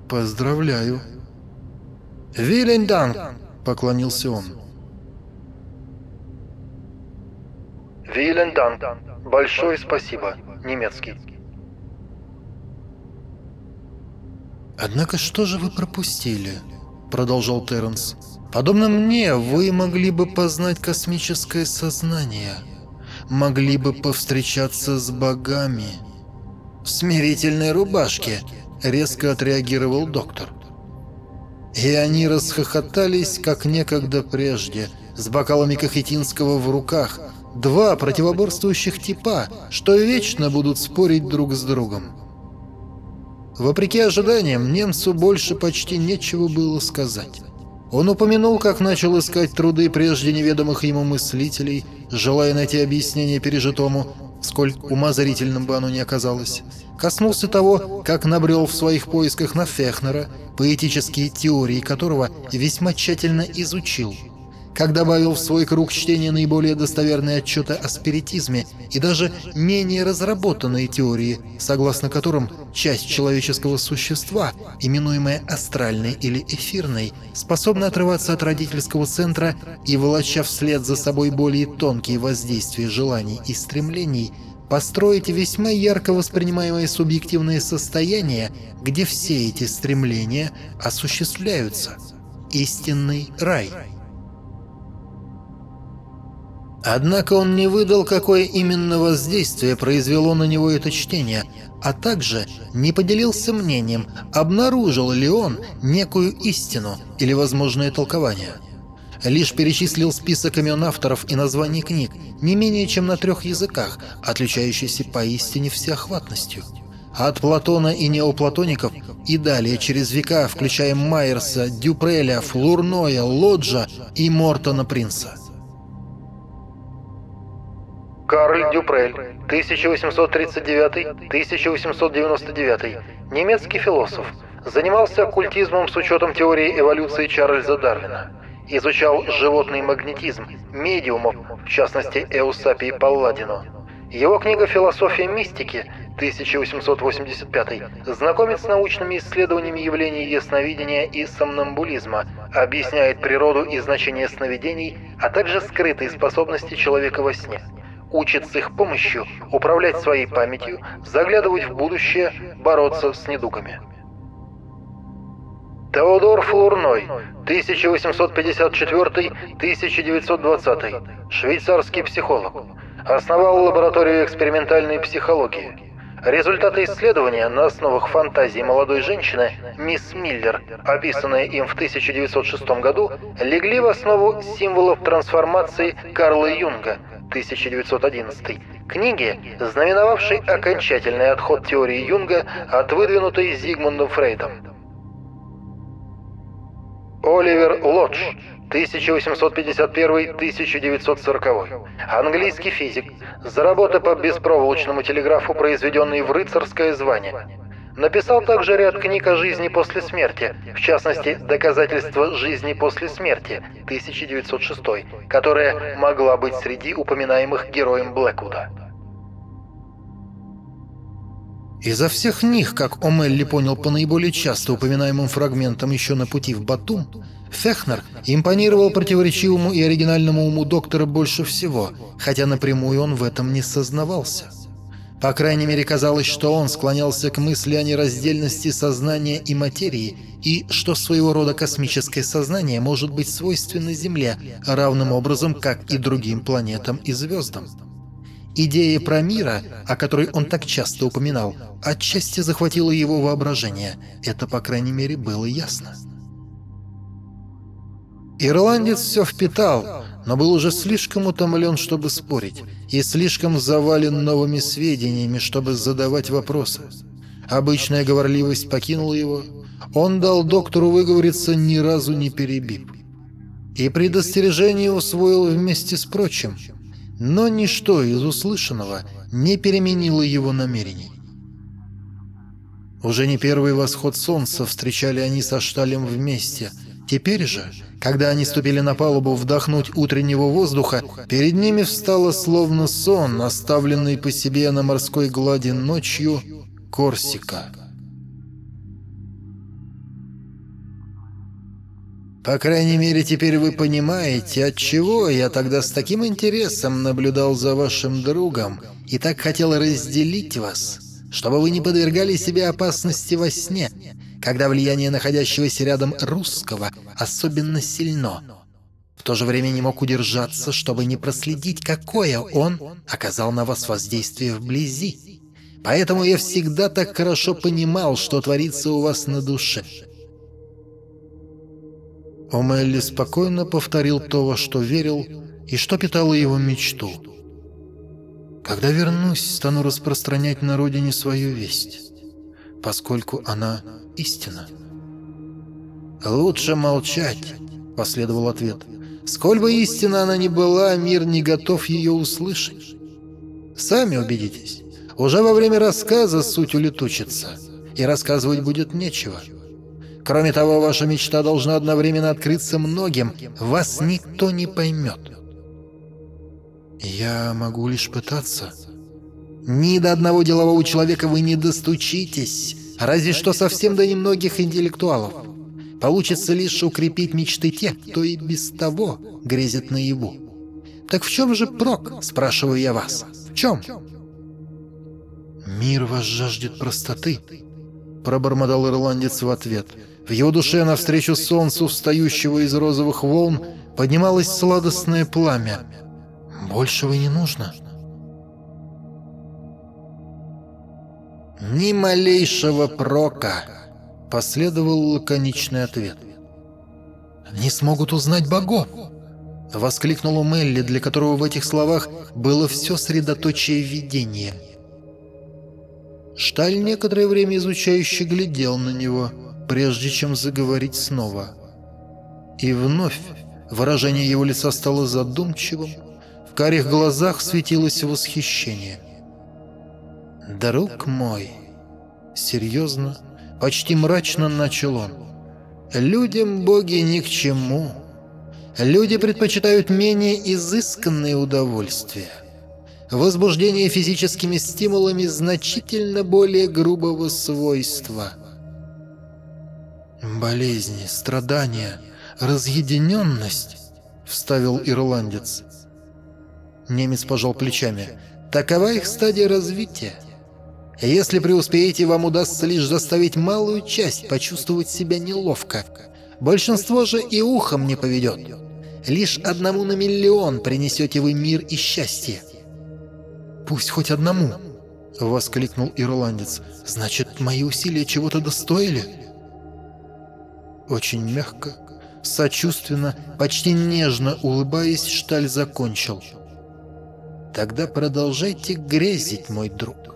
«Поздравляю». «Вилен Данк», — поклонился он. «Вилен Данк. Большое спасибо. Немецкий». «Однако что же вы пропустили?» — продолжал Терренс. «Подобно мне, вы могли бы познать космическое сознание, могли бы повстречаться с богами». «В смирительной рубашке», — резко отреагировал доктор. И они расхохотались, как некогда прежде, с бокалами кахетинского в руках, два противоборствующих типа, что вечно будут спорить друг с другом. Вопреки ожиданиям, немцу больше почти нечего было сказать. Он упомянул, как начал искать труды прежде неведомых ему мыслителей, желая найти объяснение пережитому, сколь умозрительным бы оно ни оказалось. Коснулся того, как набрел в своих поисках на Фехнера, поэтические теории которого весьма тщательно изучил – как добавил в свой круг чтения наиболее достоверные отчеты о спиритизме и даже менее разработанные теории, согласно которым часть человеческого существа, именуемая астральной или эфирной, способна отрываться от родительского центра и, волоча вслед за собой более тонкие воздействия желаний и стремлений, построить весьма ярко воспринимаемое субъективное состояние, где все эти стремления осуществляются. Истинный рай – Однако он не выдал, какое именно воздействие произвело на него это чтение, а также не поделился мнением, обнаружил ли он некую истину или возможное толкование. Лишь перечислил список имен авторов и названий книг, не менее чем на трех языках, отличающийся поистине всеохватностью. От Платона и неоплатоников и далее через века, включая Майерса, Дюпреля, Флурноя, Лоджа и Мортона Принца. Карль Дюпрель, 1839-1899, немецкий философ, занимался оккультизмом с учетом теории эволюции Чарльза Дарвина. Изучал животный магнетизм, медиумов, в частности Эусапий Палладино. Его книга «Философия мистики» 1885 знакомит с научными исследованиями явлений ясновидения и сомнамбулизма, объясняет природу и значение сновидений, а также скрытые способности человека во сне – учит с их помощью управлять своей памятью, заглядывать в будущее, бороться с недугами. Теодор Флурной, 1854-1920, швейцарский психолог, основал лабораторию экспериментальной психологии. Результаты исследования на основах фантазии молодой женщины, мисс Миллер, описанные им в 1906 году, легли в основу символов трансформации Карла Юнга – 1911, книги, знаменовавшей окончательный отход теории Юнга от выдвинутой Зигмундом Фрейдом. Оливер Лодж, 1851-1940, английский физик, за работы по беспроволочному телеграфу, произведенные в рыцарское звание – Написал также ряд книг о жизни после смерти, в частности «Доказательства жизни после смерти» 1906, которая могла быть среди упоминаемых героем Блэквуда. Изо всех них, как Омелли понял по наиболее часто упоминаемым фрагментам еще на пути в Батум, Фехнер импонировал противоречивому и оригинальному уму доктора больше всего, хотя напрямую он в этом не сознавался. По крайней мере, казалось, что он склонялся к мысли о нераздельности сознания и материи, и что своего рода космическое сознание может быть свойственно Земле, равным образом, как и другим планетам и звездам. Идея про мира, о которой он так часто упоминал, отчасти захватила его воображение. Это, по крайней мере, было ясно. Ирландец все впитал, но был уже слишком утомлен, чтобы спорить, и слишком завален новыми сведениями, чтобы задавать вопросы. Обычная говорливость покинула его. Он дал доктору выговориться, ни разу не перебив. И предостережение усвоил вместе с прочим. Но ничто из услышанного не переменило его намерений. Уже не первый восход солнца встречали они со Шталем вместе. Теперь же когда они ступили на палубу вдохнуть утреннего воздуха, перед ними встала словно сон, оставленный по себе на морской глади ночью, Корсика. По крайней мере, теперь вы понимаете, отчего я тогда с таким интересом наблюдал за вашим другом и так хотел разделить вас, чтобы вы не подвергали себе опасности во сне, когда влияние находящегося рядом русского особенно сильно. В то же время не мог удержаться, чтобы не проследить, какое он оказал на вас воздействие вблизи. Поэтому я всегда так хорошо понимал, что творится у вас на душе. Омелли спокойно повторил то, во что верил, и что питало его мечту. «Когда вернусь, стану распространять на родине свою весть, поскольку она истина». «Лучше молчать», — последовал ответ. «Сколь бы истина она ни была, мир не готов ее услышать. Сами убедитесь, уже во время рассказа суть улетучится, и рассказывать будет нечего. Кроме того, ваша мечта должна одновременно открыться многим, вас никто не поймет». «Я могу лишь пытаться». «Ни до одного делового человека вы не достучитесь, разве что совсем до немногих интеллектуалов. Получится лишь укрепить мечты тех, кто и без того грезит наяву. Так в чем же прок, спрашиваю я вас? В чем? «Мир вас жаждет простоты», — пробормотал ирландец в ответ. В его душе навстречу солнцу, встающего из розовых волн, поднималось сладостное пламя. «Большего не нужно». «Ни малейшего прока», — последовал лаконичный ответ. «Не смогут узнать богов!» — воскликнула Мелли, для которого в этих словах было все средоточие видения. Шталь некоторое время изучающе глядел на него, прежде чем заговорить снова. И вновь выражение его лица стало задумчивым, в карих глазах светилось восхищение. «Друг мой!» Серьезно, Почти мрачно начал он. «Людям боги ни к чему. Люди предпочитают менее изысканные удовольствия. Возбуждение физическими стимулами значительно более грубого свойства. «Болезни, страдания, разъединенность», — вставил ирландец. Немец пожал плечами. «Такова их стадия развития. Если преуспеете, вам удастся лишь заставить малую часть почувствовать себя неловко. Большинство же и ухом не поведет. Лишь одному на миллион принесете вы мир и счастье. «Пусть хоть одному!» — воскликнул ирландец. «Значит, мои усилия чего-то достоили?» Очень мягко, сочувственно, почти нежно улыбаясь, Шталь закончил. «Тогда продолжайте грезить, мой друг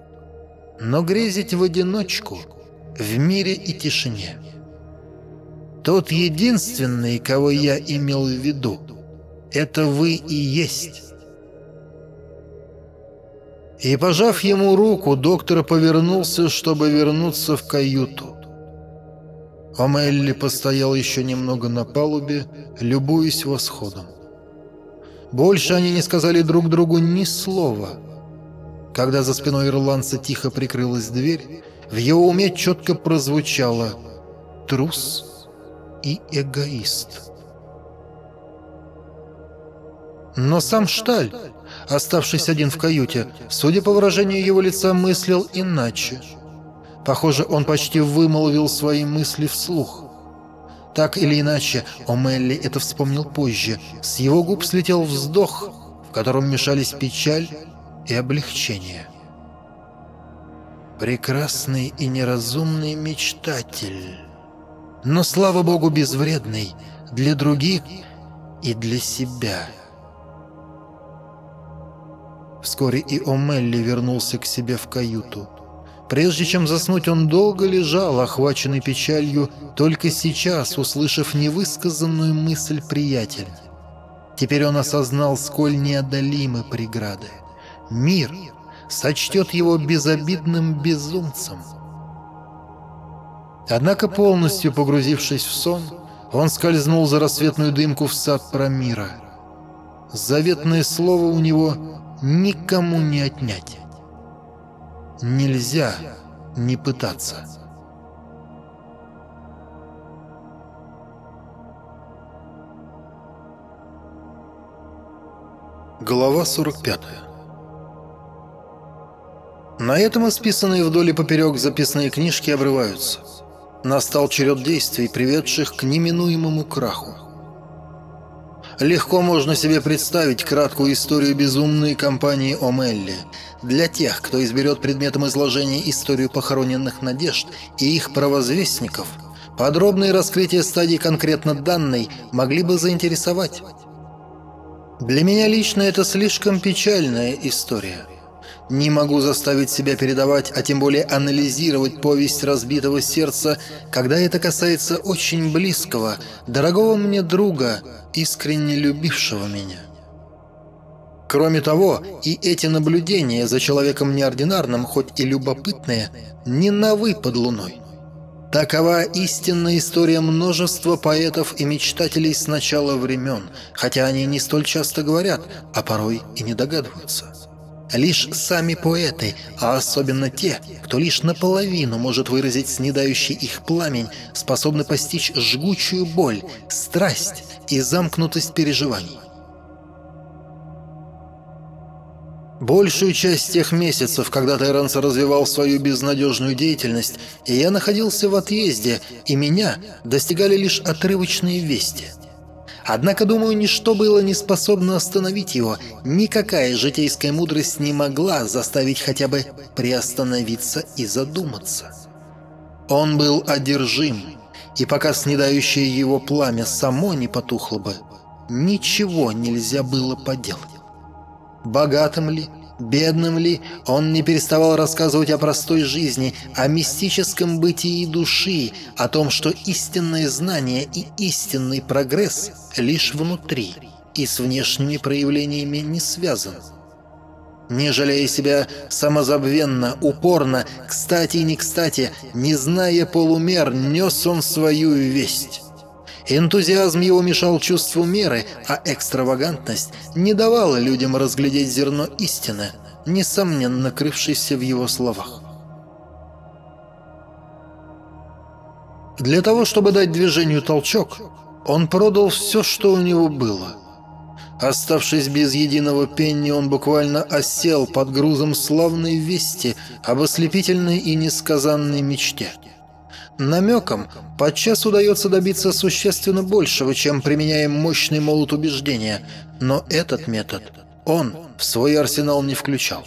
но грезить в одиночку, в мире и тишине. Тот единственный, кого я имел в виду, это вы и есть. И, пожав ему руку, доктор повернулся, чтобы вернуться в каюту. Омелли постоял еще немного на палубе, любуясь восходом. Больше они не сказали друг другу ни слова — когда за спиной ирландца тихо прикрылась дверь, в его уме четко прозвучало «трус и эгоист». Но сам Шталь, оставшись один в каюте, судя по выражению его лица, мыслил иначе. Похоже, он почти вымолвил свои мысли вслух. Так или иначе, О'Мелли это вспомнил позже. С его губ слетел вздох, в котором мешались печаль и облегчение. Прекрасный и неразумный мечтатель, но, слава богу, безвредный для других и для себя. Вскоре и О'Мелли вернулся к себе в каюту. Прежде чем заснуть, он долго лежал, охваченный печалью, только сейчас услышав невысказанную мысль приятеля. Теперь он осознал, сколь неодолимы преграды. Мир сочтет его безобидным безумцем. Однако, полностью погрузившись в сон, он скользнул за рассветную дымку в сад Промира. Заветное слово у него никому не отнять. Нельзя не пытаться. Глава 45 На этом исписанные вдоль и поперек записные книжки обрываются. Настал черед действий, приведших к неминуемому краху. Легко можно себе представить краткую историю безумной компании О'Мелли. Для тех, кто изберет предметом изложения историю похороненных надежд и их провозвестников, подробные раскрытия стадий конкретно данной могли бы заинтересовать. Для меня лично это слишком печальная история. Не могу заставить себя передавать, а тем более анализировать повесть разбитого сердца, когда это касается очень близкого, дорогого мне друга, искренне любившего меня. Кроме того, и эти наблюдения за человеком неординарным, хоть и любопытные, не новы под луной. Такова истинная история множества поэтов и мечтателей с начала времен, хотя они не столь часто говорят, а порой и не догадываются. Лишь сами поэты, а особенно те, кто лишь наполовину может выразить снедающий их пламень, способны постичь жгучую боль, страсть и замкнутость переживаний. Большую часть тех месяцев, когда Терренс развивал свою безнадежную деятельность, я находился в отъезде, и меня достигали лишь отрывочные вести – Однако, думаю, ничто было не способно остановить его. Никакая житейская мудрость не могла заставить хотя бы приостановиться и задуматься. Он был одержим, и пока снедающее его пламя само не потухло бы, ничего нельзя было поделать. Богатым ли, Бедным ли, он не переставал рассказывать о простой жизни, о мистическом бытии души, о том, что истинное знание и истинный прогресс лишь внутри и с внешними проявлениями не связан. Не жалея себя самозабвенно, упорно, кстати и не кстати, не зная полумер, нес он свою весть. Энтузиазм его мешал чувству меры, а экстравагантность не давала людям разглядеть зерно истины, несомненно крывшейся в его словах. Для того, чтобы дать движению толчок, он продал все, что у него было. Оставшись без единого пенни, он буквально осел под грузом славной вести об ослепительной и несказанной мечте – Намеком подчас удается добиться существенно большего, чем применяя мощный молот убеждения, но этот метод он в свой арсенал не включал.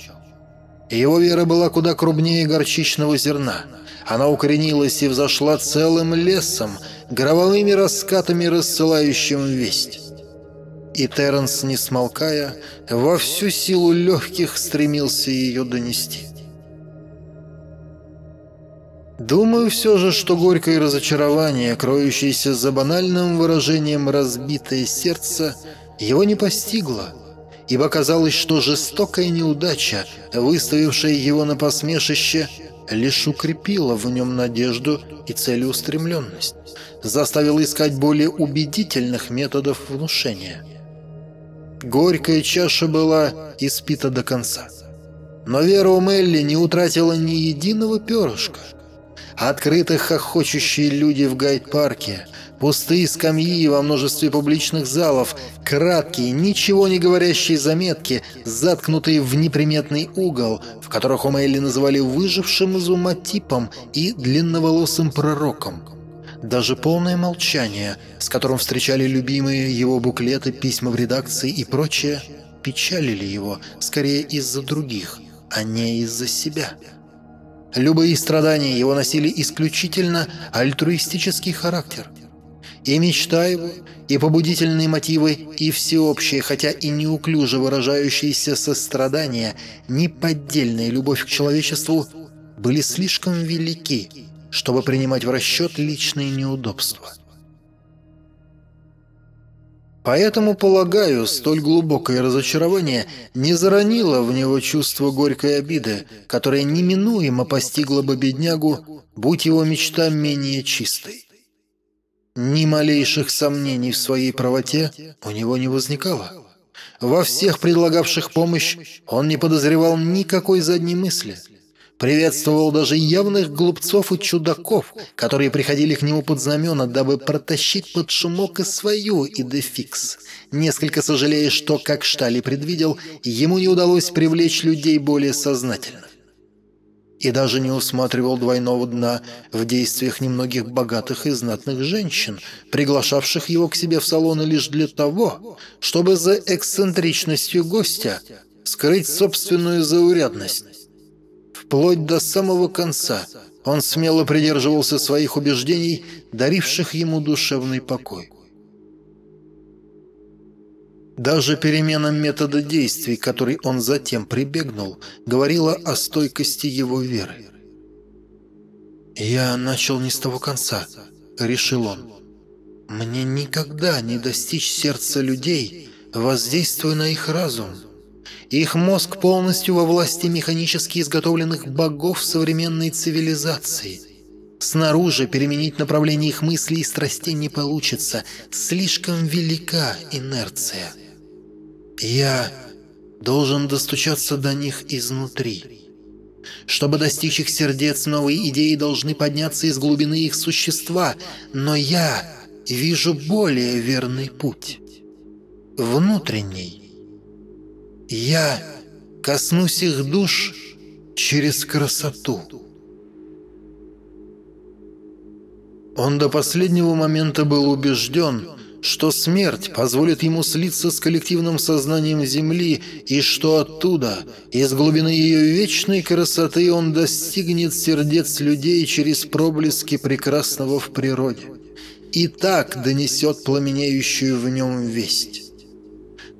Его вера была куда крупнее горчичного зерна. Она укоренилась и взошла целым лесом, гробовыми раскатами рассылающим весть. И Терренс, не смолкая, во всю силу легких стремился ее донести. Думаю все же, что горькое разочарование, кроющееся за банальным выражением «разбитое сердце», его не постигло, ибо казалось, что жестокая неудача, выставившая его на посмешище, лишь укрепила в нем надежду и целеустремленность, заставила искать более убедительных методов внушения. Горькая чаша была испита до конца. Но вера у Мелли не утратила ни единого перышка – Открытых хохочущие люди в гайд-парке, пустые скамьи во множестве публичных залов, краткие, ничего не говорящие заметки, заткнутые в неприметный угол, в которых Омейли называли выжившим из ума типом и длинноволосым пророком. Даже полное молчание, с которым встречали любимые его буклеты, письма в редакции и прочее, печалили его скорее из-за других, а не из-за себя. Любые страдания его носили исключительно альтруистический характер. И мечта его, и побудительные мотивы, и всеобщее, хотя и неуклюже выражающееся сострадание, неподдельная любовь к человечеству были слишком велики, чтобы принимать в расчет личные неудобства. Поэтому, полагаю, столь глубокое разочарование не заронило в него чувство горькой обиды, которое неминуемо постигло бы беднягу, будь его мечта менее чистой. Ни малейших сомнений в своей правоте у него не возникало. Во всех предлагавших помощь он не подозревал никакой задней мысли – Приветствовал даже явных глупцов и чудаков, которые приходили к нему под знамена, дабы протащить под шумок и свою идефикс. Несколько сожалея, что, как Штали предвидел, ему не удалось привлечь людей более сознательно. И даже не усматривал двойного дна в действиях немногих богатых и знатных женщин, приглашавших его к себе в салоны лишь для того, чтобы за эксцентричностью гостя скрыть собственную заурядность вплоть до самого конца. Он смело придерживался своих убеждений, даривших ему душевный покой. Даже перемена метода действий, который он затем прибегнул, говорила о стойкости его веры. «Я начал не с того конца», — решил он. «Мне никогда не достичь сердца людей, воздействуя на их разум». Их мозг полностью во власти механически изготовленных богов современной цивилизации. Снаружи переменить направление их мыслей и страстей не получится. Слишком велика инерция. Я должен достучаться до них изнутри. Чтобы достичь их сердец, новые идеи должны подняться из глубины их существа, но я вижу более верный путь. Внутренний. Я коснусь их душ через красоту. Он до последнего момента был убежден, что смерть позволит ему слиться с коллективным сознанием Земли и что оттуда, из глубины ее вечной красоты, он достигнет сердец людей через проблески прекрасного в природе и так донесет пламенеющую в нем весть.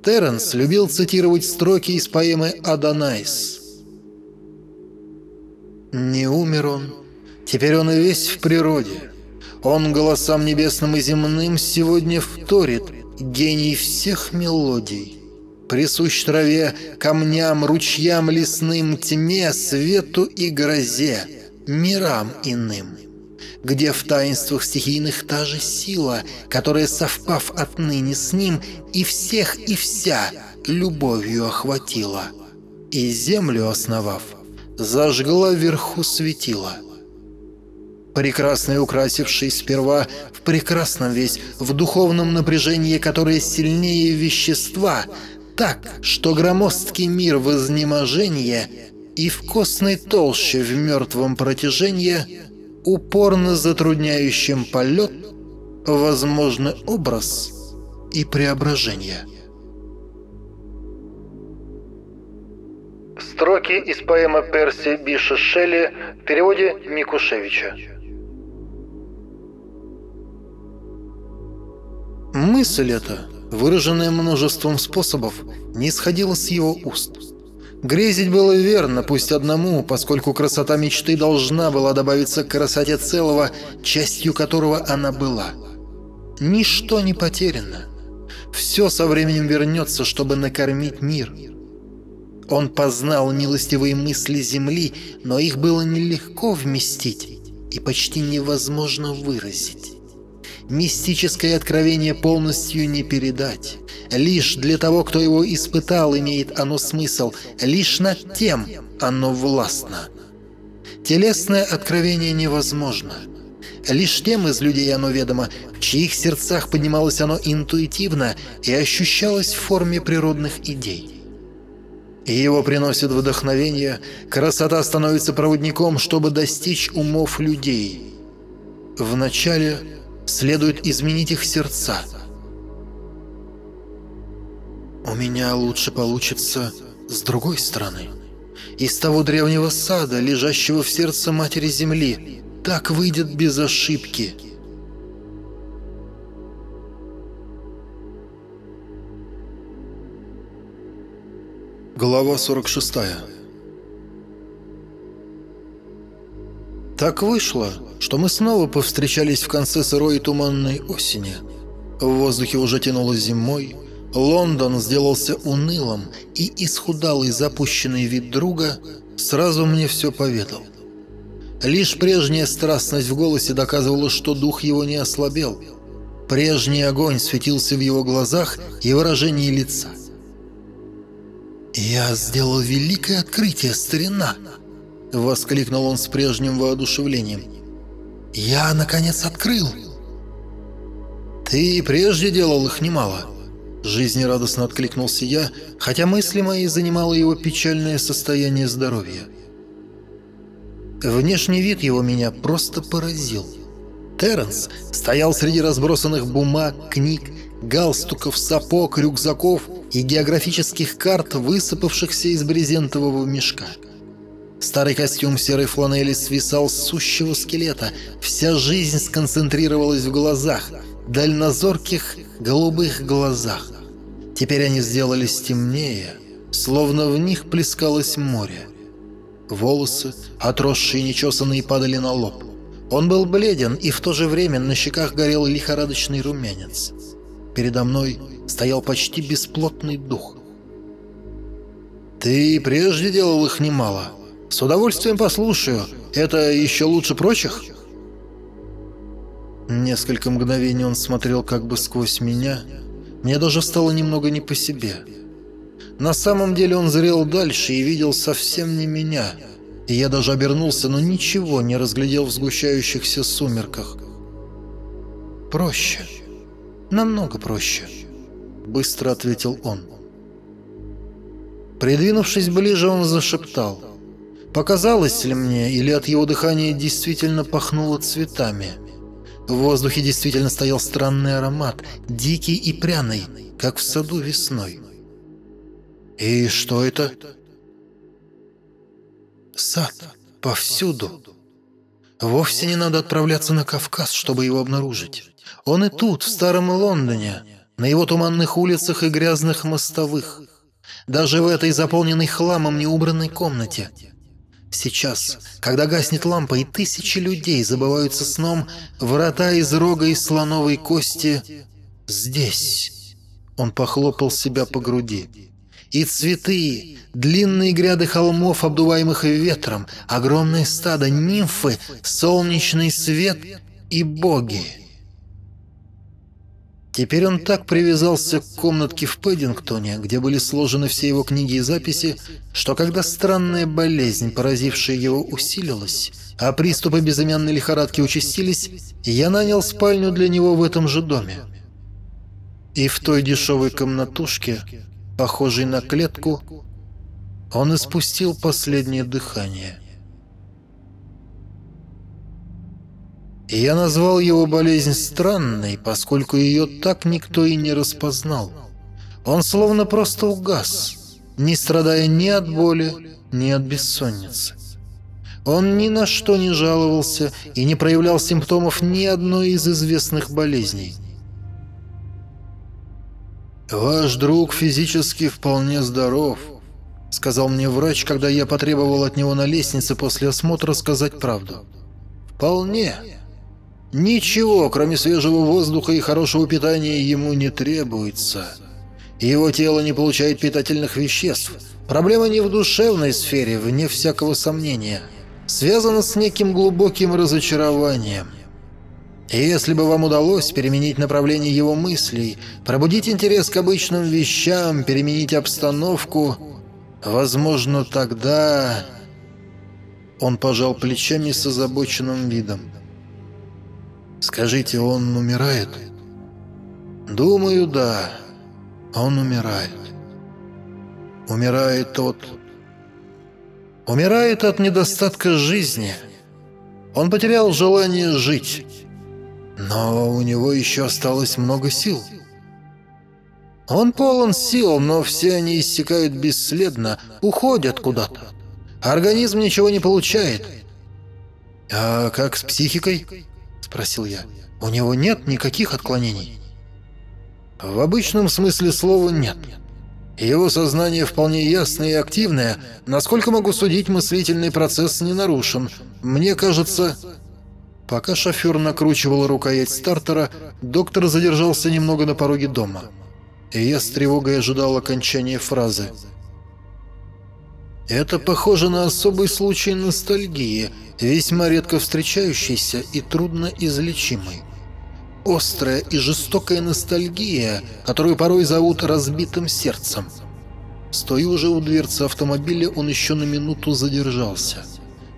Терренс любил цитировать строки из поэмы «Адонайс». «Не умер он, теперь он и весь в природе. Он голосам небесным и земным сегодня вторит, гений всех мелодий. Присущ траве, камням, ручьям лесным, тьме, свету и грозе, мирам иным» где в таинствах стихийных та же сила, которая, совпав отныне с ним, и всех и вся любовью охватила, и землю основав, зажгла вверху светила. Прекрасный украсивший сперва в прекрасном весь, в духовном напряжении, которое сильнее вещества, так, что громоздкий мир вознеможения и в костной толще в мертвом протяжении – упорно затрудняющим полет, возможный образ и преображение. Строки из поэмы Перси Биша Шелли в переводе Микушевича. Мысль эта, выраженная множеством способов, не исходила с его уст – Грезить было верно, пусть одному, поскольку красота мечты должна была добавиться к красоте целого, частью которого она была. Ничто не потеряно. Все со временем вернется, чтобы накормить мир. Он познал милостивые мысли Земли, но их было нелегко вместить и почти невозможно выразить. Мистическое откровение полностью не передать. Лишь для того, кто его испытал, имеет оно смысл. Лишь над тем оно властно. Телесное откровение невозможно. Лишь тем из людей оно ведомо, в чьих сердцах поднималось оно интуитивно и ощущалось в форме природных идей. Его приносит вдохновение, красота становится проводником, чтобы достичь умов людей. Вначале следует изменить их сердца – У меня лучше получится с другой стороны. Из того древнего сада, лежащего в сердце Матери Земли. Так выйдет без ошибки. Глава 46 Так вышло, что мы снова повстречались в конце сырой и туманной осени. В воздухе уже тянуло зимой, Лондон сделался унылым, и исхудалый запущенный вид друга сразу мне все поведал. Лишь прежняя страстность в голосе доказывала, что дух его не ослабел. Прежний огонь светился в его глазах и выражении лица. «Я сделал великое открытие, старина!» — воскликнул он с прежним воодушевлением. «Я, наконец, открыл!» «Ты прежде делал их немало», Жизнерадостно откликнулся я, хотя мысли мои занимало его печальное состояние здоровья. Внешний вид его меня просто поразил. Терренс стоял среди разбросанных бумаг, книг, галстуков, сапог, рюкзаков и географических карт, высыпавшихся из брезентового мешка. Старый костюм серой фланели свисал с сущего скелета, вся жизнь сконцентрировалась в глазах, дальнозорких голубых глазах. Теперь они сделались темнее, словно в них плескалось море. Волосы, отросшие и нечесанные, падали на лоб. Он был бледен, и в то же время на щеках горел лихорадочный румянец. Передо мной стоял почти бесплотный дух. «Ты прежде делал их немало. С удовольствием послушаю. Это еще лучше прочих?» Несколько мгновений он смотрел как бы сквозь меня, мне даже стало немного не по себе. На самом деле он зрел дальше и видел совсем не меня. И я даже обернулся, но ничего не разглядел в сгущающихся сумерках. «Проще. Намного проще», — быстро ответил он. Придвинувшись ближе, он зашептал. «Показалось ли мне, или от его дыхания действительно пахнуло цветами?» В воздухе действительно стоял странный аромат, дикий и пряный, как в саду весной. «И что это?» «Сад. Повсюду. Вовсе не надо отправляться на Кавказ, чтобы его обнаружить. Он и тут, в старом Лондоне, на его туманных улицах и грязных мостовых. Даже в этой заполненной хламом неубранной комнате – Сейчас, когда гаснет лампа и тысячи людей забываются сном, врата из рога и слоновой кости здесь. Он похлопал себя по груди. И цветы, длинные гряды холмов, обдуваемых ветром, огромное стадо, нимфы, солнечный свет и боги. Теперь он так привязался к комнатке в Пэддингтоне, где были сложены все его книги и записи, что когда странная болезнь, поразившая его, усилилась, а приступы безымянной лихорадки участились, я нанял спальню для него в этом же доме. И в той дешевой комнатушке, похожей на клетку, он испустил последнее дыхание. Я назвал его болезнь странной, поскольку ее так никто и не распознал. Он словно просто угас, не страдая ни от боли, ни от бессонницы. Он ни на что не жаловался и не проявлял симптомов ни одной из известных болезней. «Ваш друг физически вполне здоров», — сказал мне врач, когда я потребовал от него на лестнице после осмотра сказать правду. «Вполне. Ничего, кроме свежего воздуха и хорошего питания, ему не требуется. Его тело не получает питательных веществ. Проблема не в душевной сфере, вне всякого сомнения. Связана с неким глубоким разочарованием. И если бы вам удалось переменить направление его мыслей, пробудить интерес к обычным вещам, переменить обстановку, возможно, тогда... Он пожал плечами с озабоченным видом. Скажите, он умирает? Думаю, да. Он умирает. Умирает от... Умирает от недостатка жизни. Он потерял желание жить. Но у него еще осталось много сил. Он полон сил, но все они иссякают бесследно, уходят куда-то. Организм ничего не получает. «А как с психикой?» — спросил я. «У него нет никаких отклонений?» «В обычном смысле слова нет. Его сознание вполне ясное и активное. Насколько могу судить, мыслительный процесс не нарушен. Мне кажется...» Пока шофер накручивал рукоять стартера, доктор задержался немного на пороге дома. И я с тревогой ожидал окончания фразы. Это похоже на особый случай ностальгии, весьма редко встречающийся и трудно излечимый. Острая и жестокая ностальгия, которую порой зовут разбитым сердцем. Стоя уже у дверцы автомобиля, он еще на минуту задержался.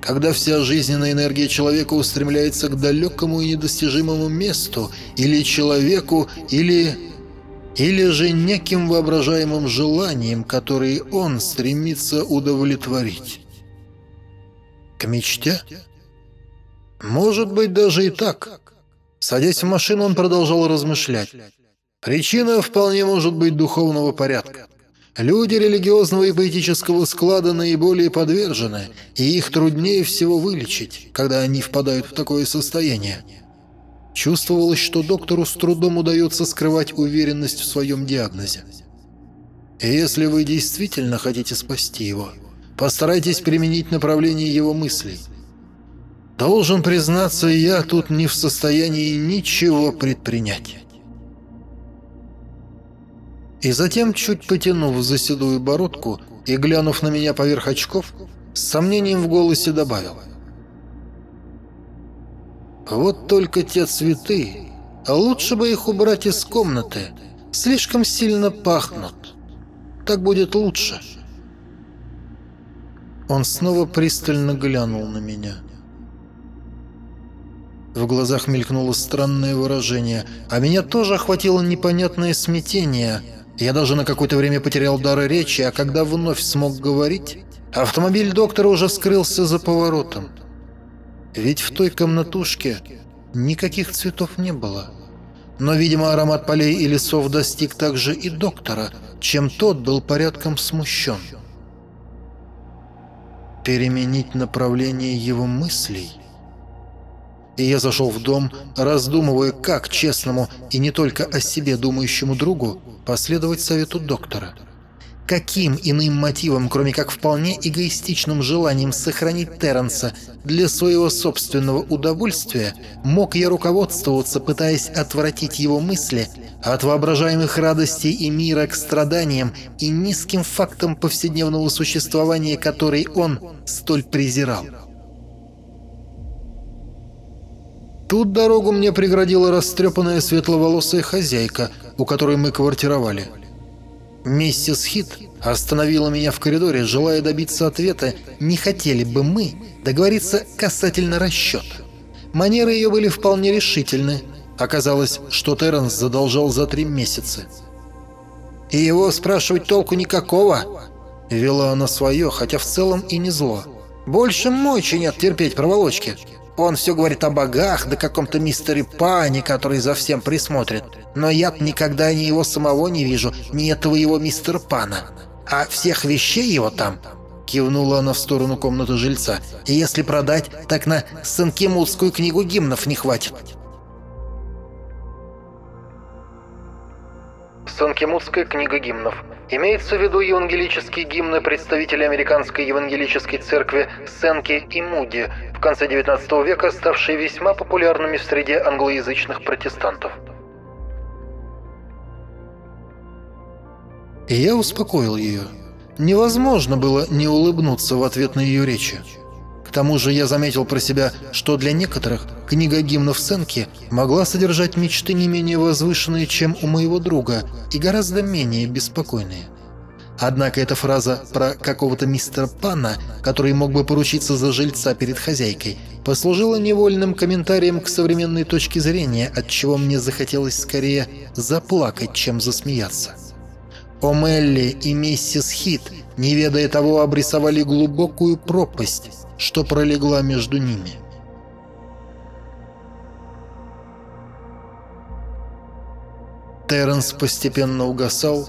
Когда вся жизненная энергия человека устремляется к далекому и недостижимому месту, или человеку, или или же неким воображаемым желанием, которые он стремится удовлетворить. К мечте? Может быть, даже и так. Садясь в машину, он продолжал размышлять. Причина вполне может быть духовного порядка. Люди религиозного и поэтического склада наиболее подвержены, и их труднее всего вылечить, когда они впадают в такое состояние. Чувствовалось, что доктору с трудом удается скрывать уверенность в своем диагнозе. Если вы действительно хотите спасти его, постарайтесь применить направление его мыслей. Должен признаться, я тут не в состоянии ничего предпринять. И затем, чуть потянув за седую бородку и глянув на меня поверх очков, с сомнением в голосе добавил – вот только те цветы, а лучше бы их убрать из комнаты. Слишком сильно пахнут. Так будет лучше. Он снова пристально глянул на меня. В глазах мелькнуло странное выражение, а меня тоже охватило непонятное смятение. Я даже на какое-то время потерял дар речи, а когда вновь смог говорить, автомобиль доктора уже скрылся за поворотом. Ведь в той комнатушке никаких цветов не было. Но, видимо, аромат полей и лесов достиг также и доктора, чем тот был порядком смущен. Переменить направление его мыслей? И я зашел в дом, раздумывая, как честному и не только о себе думающему другу последовать совету доктора – Каким иным мотивом, кроме как вполне эгоистичным желанием сохранить Терренса для своего собственного удовольствия, мог я руководствоваться, пытаясь отвратить его мысли от воображаемых радостей и мира к страданиям и низким фактам повседневного существования, который он столь презирал? Тут дорогу мне преградила растрепанная светловолосая хозяйка, у которой мы квартировали – Миссис Хит остановила меня в коридоре, желая добиться ответа, не хотели бы мы договориться касательно расчета. Манеры ее были вполне решительны. Оказалось, что Терренс задолжал за три месяца. «И его спрашивать толку никакого?» Вела она свое, хотя в целом и не зло. «Больше мочи нет терпеть проволочки. Он все говорит о богах, да каком-то мистере Пане, который за всем присмотрит. Но я никогда ни его самого не вижу, ни этого его мистера Пана. А всех вещей его там...» Кивнула она в сторону комнаты жильца. «И если продать, так на Санкемутскую книгу гимнов не хватит». Санкемутская книга гимнов. Имеется в виду евангелические гимны представителей американской евангелической церкви Сенки и Муди, в конце XIX века ставшие весьма популярными в среде англоязычных протестантов. Я успокоил ее. Невозможно было не улыбнуться в ответ на ее речи. Тому же я заметил про себя, что для некоторых книга гимнов Сенки могла содержать мечты не менее возвышенные, чем у моего друга, и гораздо менее беспокойные. Однако эта фраза про какого-то мистера Панна, который мог бы поручиться за жильца перед хозяйкой, послужила невольным комментарием к современной точке зрения, от чего мне захотелось скорее заплакать, чем засмеяться. О и миссис Хит, не ведая того, обрисовали глубокую пропасть, что пролегла между ними. Терренс постепенно угасал,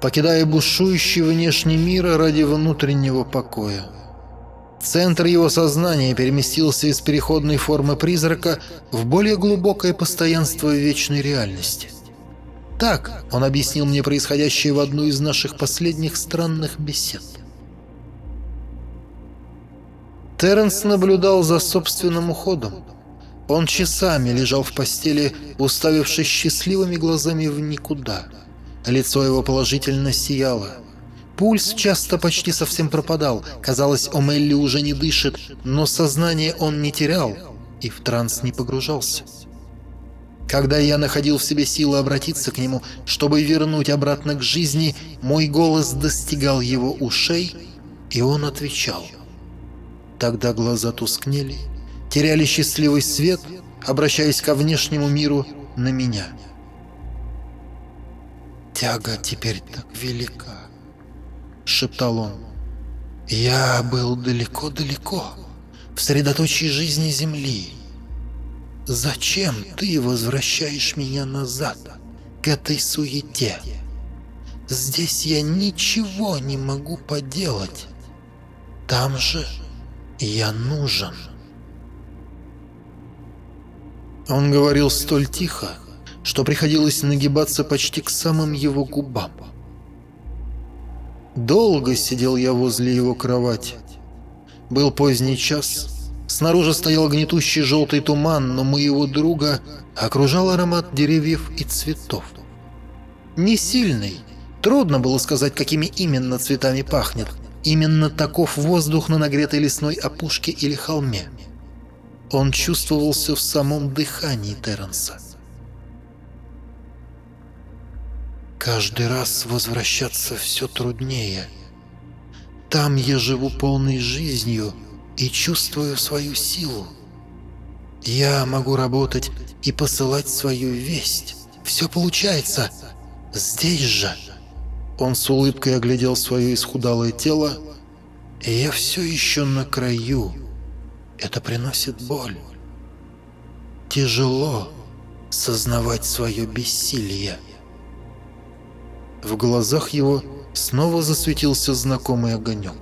покидая бушующий внешний мир ради внутреннего покоя. Центр его сознания переместился из переходной формы призрака в более глубокое постоянство вечной реальности. Так он объяснил мне происходящее в одну из наших последних странных бесед. Терренс наблюдал за собственным уходом. Он часами лежал в постели, уставившись счастливыми глазами в никуда. Лицо его положительно сияло. Пульс часто почти совсем пропадал. Казалось, Омелли уже не дышит, но сознание он не терял и в транс не погружался. Когда я находил в себе силы обратиться к нему, чтобы вернуть обратно к жизни, мой голос достигал его ушей, и он отвечал. Тогда глаза тускнели, теряли счастливый свет, обращаясь ко внешнему миру на меня. «Тяга теперь так велика», — шептал он. «Я был далеко-далеко, в средоточии жизни Земли. Зачем ты возвращаешь меня назад, к этой суете? Здесь я ничего не могу поделать. Там же я нужен». Он говорил столь тихо, что приходилось нагибаться почти к самым его губам. Долго сидел я возле его кровати. Был поздний час. Снаружи стоял гнетущий желтый туман, но моего друга окружал аромат деревьев и цветов. Не сильный. Трудно было сказать, какими именно цветами пахнет. Именно таков воздух на нагретой лесной опушке или холме. Он чувствовался в самом дыхании Терренса. Каждый раз возвращаться все труднее. Там я живу полной жизнью и чувствую свою силу. Я могу работать и посылать свою весть. Все получается. Здесь же. Он с улыбкой оглядел свое исхудалое тело. И я все еще на краю. Это приносит боль. Тяжело сознавать свое бессилие. В глазах его снова засветился знакомый огонек.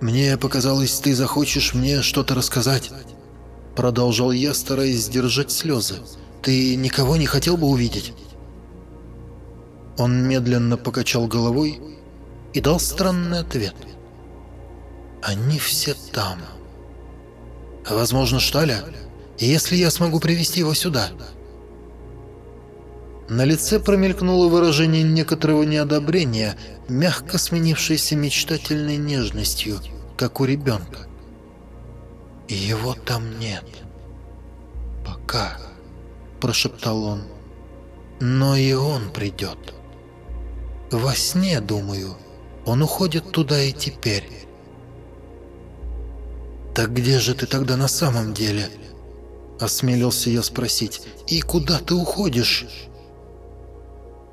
«Мне показалось, ты захочешь мне что-то рассказать», — продолжал я, стараясь сдержать слезы. «Ты никого не хотел бы увидеть?» Он медленно покачал головой и дал странный ответ. «Они все там. Возможно, Шталя, если я смогу привести его сюда». На лице промелькнуло выражение некоторого неодобрения, мягко сменившееся мечтательной нежностью, как у ребенка. «Его там нет. Пока», — прошептал он. «Но и он придет. Во сне, думаю, он уходит туда и теперь». «Так где же ты тогда на самом деле?» — осмелился я спросить. «И куда ты уходишь?»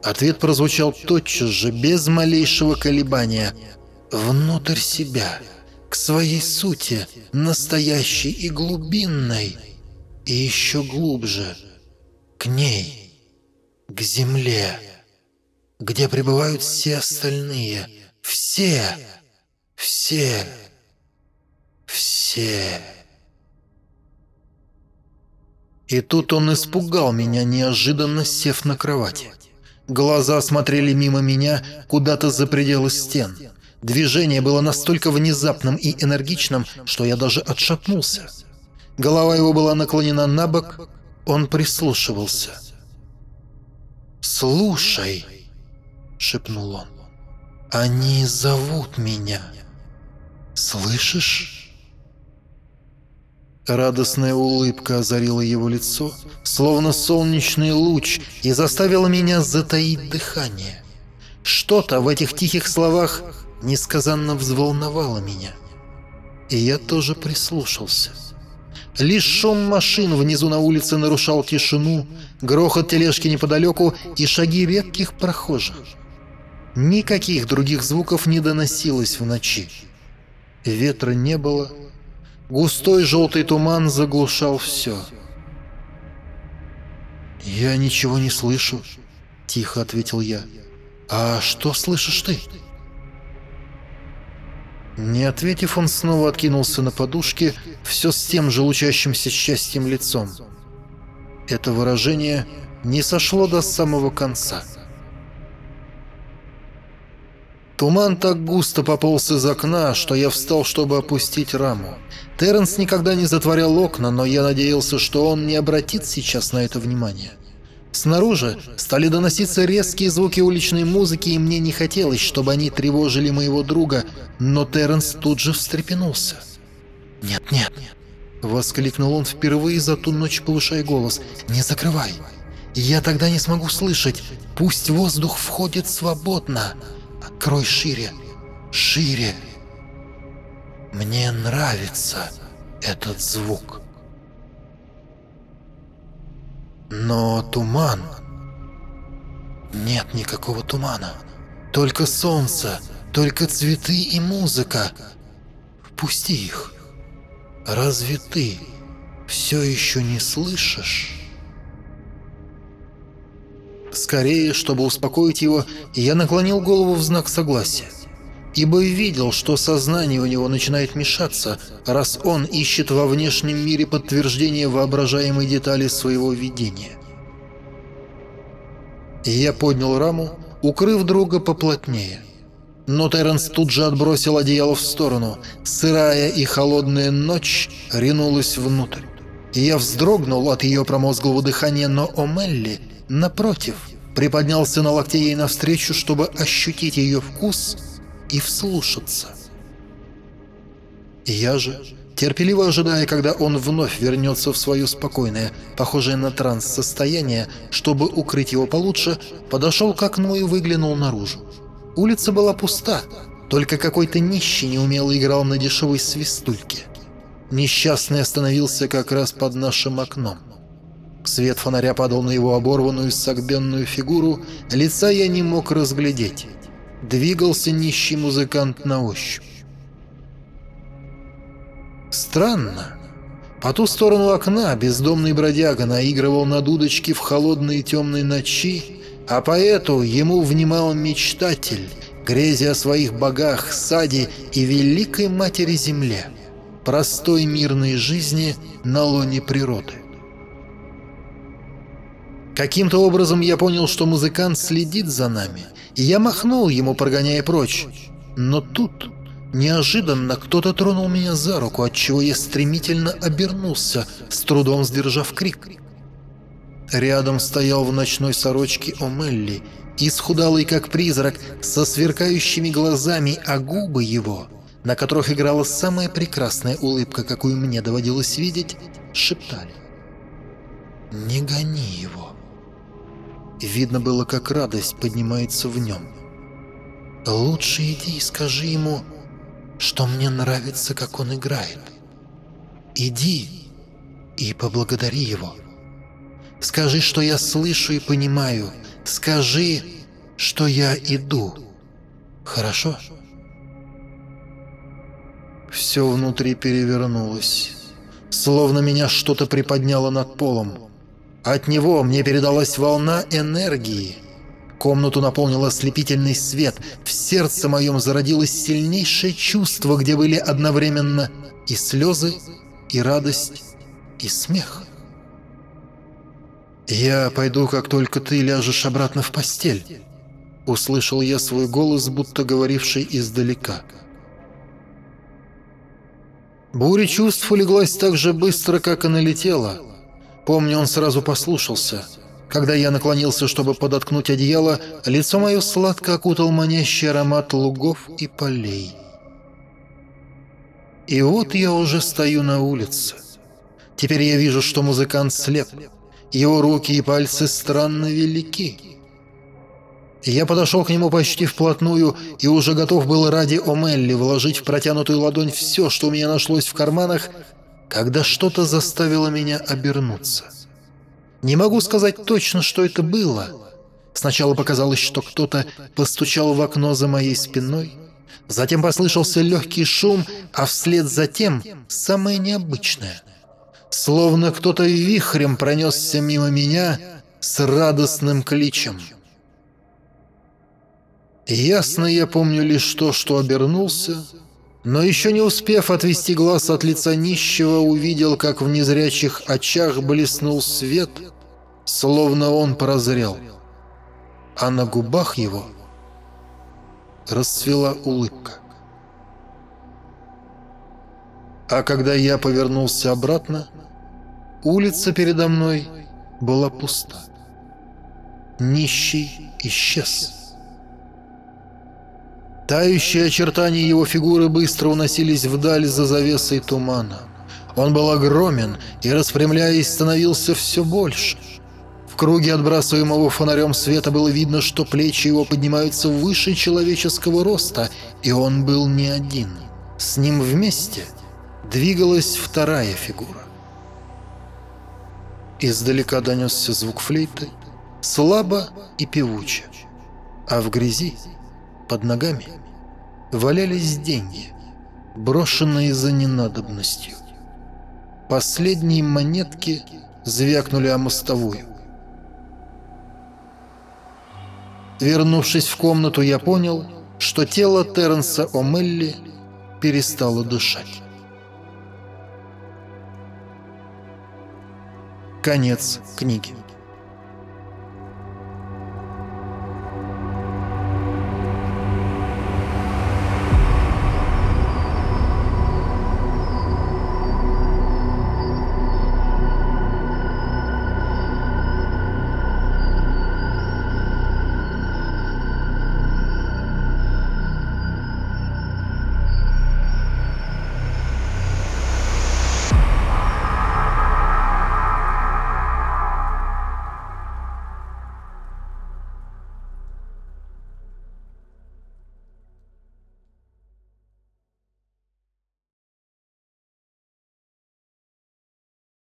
Ответ прозвучал тотчас же, без малейшего колебания. Внутрь себя, к своей сути, настоящей и глубинной, и еще глубже, к ней, к земле, где пребывают все остальные, все, все, все. И тут он испугал меня, неожиданно сев на кровати. Глаза смотрели мимо меня куда-то за пределы стен. Движение было настолько внезапным и энергичным, что я даже отшатнулся. Голова его была наклонена на бок, он прислушивался. «Слушай», — шепнул он, — «они зовут меня. Слышишь?» Радостная улыбка озарила его лицо, словно солнечный луч, и заставила меня затаить дыхание. Что-то в этих тихих словах несказанно взволновало меня. И я тоже прислушался. Лишь шум машин внизу на улице нарушал тишину, грохот тележки неподалеку и шаги редких прохожих. Никаких других звуков не доносилось в ночи. Ветра не было, Густой желтый туман заглушал все. «Я ничего не слышу», — тихо ответил я. «А что слышишь ты?» Не ответив, он снова откинулся на подушке, все с тем же лучащимся счастьем лицом. Это выражение не сошло до самого конца. Туман так густо пополз из окна, что я встал, чтобы опустить раму. Терренс никогда не затворял окна, но я надеялся, что он не обратит сейчас на это внимание. Снаружи стали доноситься резкие звуки уличной музыки, и мне не хотелось, чтобы они тревожили моего друга, но Терренс тут же встрепенулся. «Нет, нет!» — воскликнул он впервые за ту ночь, повышая голос. «Не закрывай! Я тогда не смогу слышать! Пусть воздух входит свободно! Открой шире! Шире!» «Мне нравится этот звук!» Но туман... Нет никакого тумана. Только солнце, только цветы и музыка. Впусти их. Разве ты все еще не слышишь? Скорее, чтобы успокоить его, я наклонил голову в знак согласия. Ибо видел, что сознание у него начинает мешаться, раз он ищет во внешнем мире подтверждение воображаемой детали своего видения. Я поднял раму, укрыв друга поплотнее. Но Терренс тут же отбросил одеяло в сторону. Сырая и холодная ночь ринулась внутрь. Я вздрогнул от ее промозглого дыхания, но Омелли, напротив, приподнялся на локте ей навстречу, чтобы ощутить ее вкус и вслушаться. Я же, терпеливо ожидая, когда он вновь вернется в свое спокойное, похожее на транс состояние, чтобы укрыть его получше, подошел к окну и выглянул наружу. Улица была пуста, только какой-то нищий неумело играл на дешевой свистульке. Несчастный остановился как раз под нашим окном. Свет фонаря падал на его оборванную согбенную фигуру, лица я не мог разглядеть. Двигался нищий музыкант на ощупь. Странно. По ту сторону окна бездомный бродяга наигрывал на дудочке в холодные темные ночи, а поэту ему внимал мечтатель, грезя о своих богах, саде и великой матери земле, простой мирной жизни на лоне природы. Каким-то образом я понял, что музыкант следит за нами, и я махнул ему, прогоняя прочь. Но тут неожиданно кто-то тронул меня за руку, отчего я стремительно обернулся, с трудом сдержав крик. Рядом стоял в ночной сорочке Омелли, исхудалый как призрак, со сверкающими глазами, а губы его, на которых играла самая прекрасная улыбка, какую мне доводилось видеть, шептали. «Не гони его». Видно было, как радость поднимается в нем. «Лучше иди и скажи ему, что мне нравится, как он играет. Иди и поблагодари его. Скажи, что я слышу и понимаю. Скажи, что я иду. Хорошо?» Все внутри перевернулось, словно меня что-то приподняло над полом. От него мне передалась волна энергии. Комнату наполнил ослепительный свет. В сердце моем зародилось сильнейшее чувство, где были одновременно и слезы, и радость, и смех. «Я пойду, как только ты ляжешь обратно в постель», — услышал я свой голос, будто говоривший издалека. Буря чувств улеглась так же быстро, как и налетела — Помню, он сразу послушался. Когда я наклонился, чтобы подоткнуть одеяло, лицо мое сладко окутал манящий аромат лугов и полей. И вот я уже стою на улице. Теперь я вижу, что музыкант слеп. Его руки и пальцы странно велики. Я подошел к нему почти вплотную и уже готов был ради Омелли вложить в протянутую ладонь все, что у меня нашлось в карманах, когда что-то заставило меня обернуться. Не могу сказать точно, что это было. Сначала показалось, что кто-то постучал в окно за моей спиной, затем послышался легкий шум, а вслед за тем самое необычное. Словно кто-то вихрем пронесся мимо меня, с радостным кличем. Ясно я помню лишь то, что обернулся, но еще не успев отвести глаз от лица нищего, увидел, как в незрячих очах блеснул свет, словно он прозрел, а на губах его расцвела улыбка. А когда я повернулся обратно, улица передо мной была пуста. Нищий исчез. Тающие очертания его фигуры быстро уносились вдаль за завесой тумана. Он был огромен и, распрямляясь, становился все больше. В круге отбрасываемого фонарем света было видно, что плечи его поднимаются выше человеческого роста, и он был не один. С ним вместе двигалась вторая фигура. Издалека донесся звук флейты, слабо и певуче, а в грязи под ногами валялись деньги, брошенные за ненадобностью. Последние монетки звякнули о мостовую. Вернувшись в комнату, я понял, что тело Терренса О'Мелли перестало дышать. Конец книги.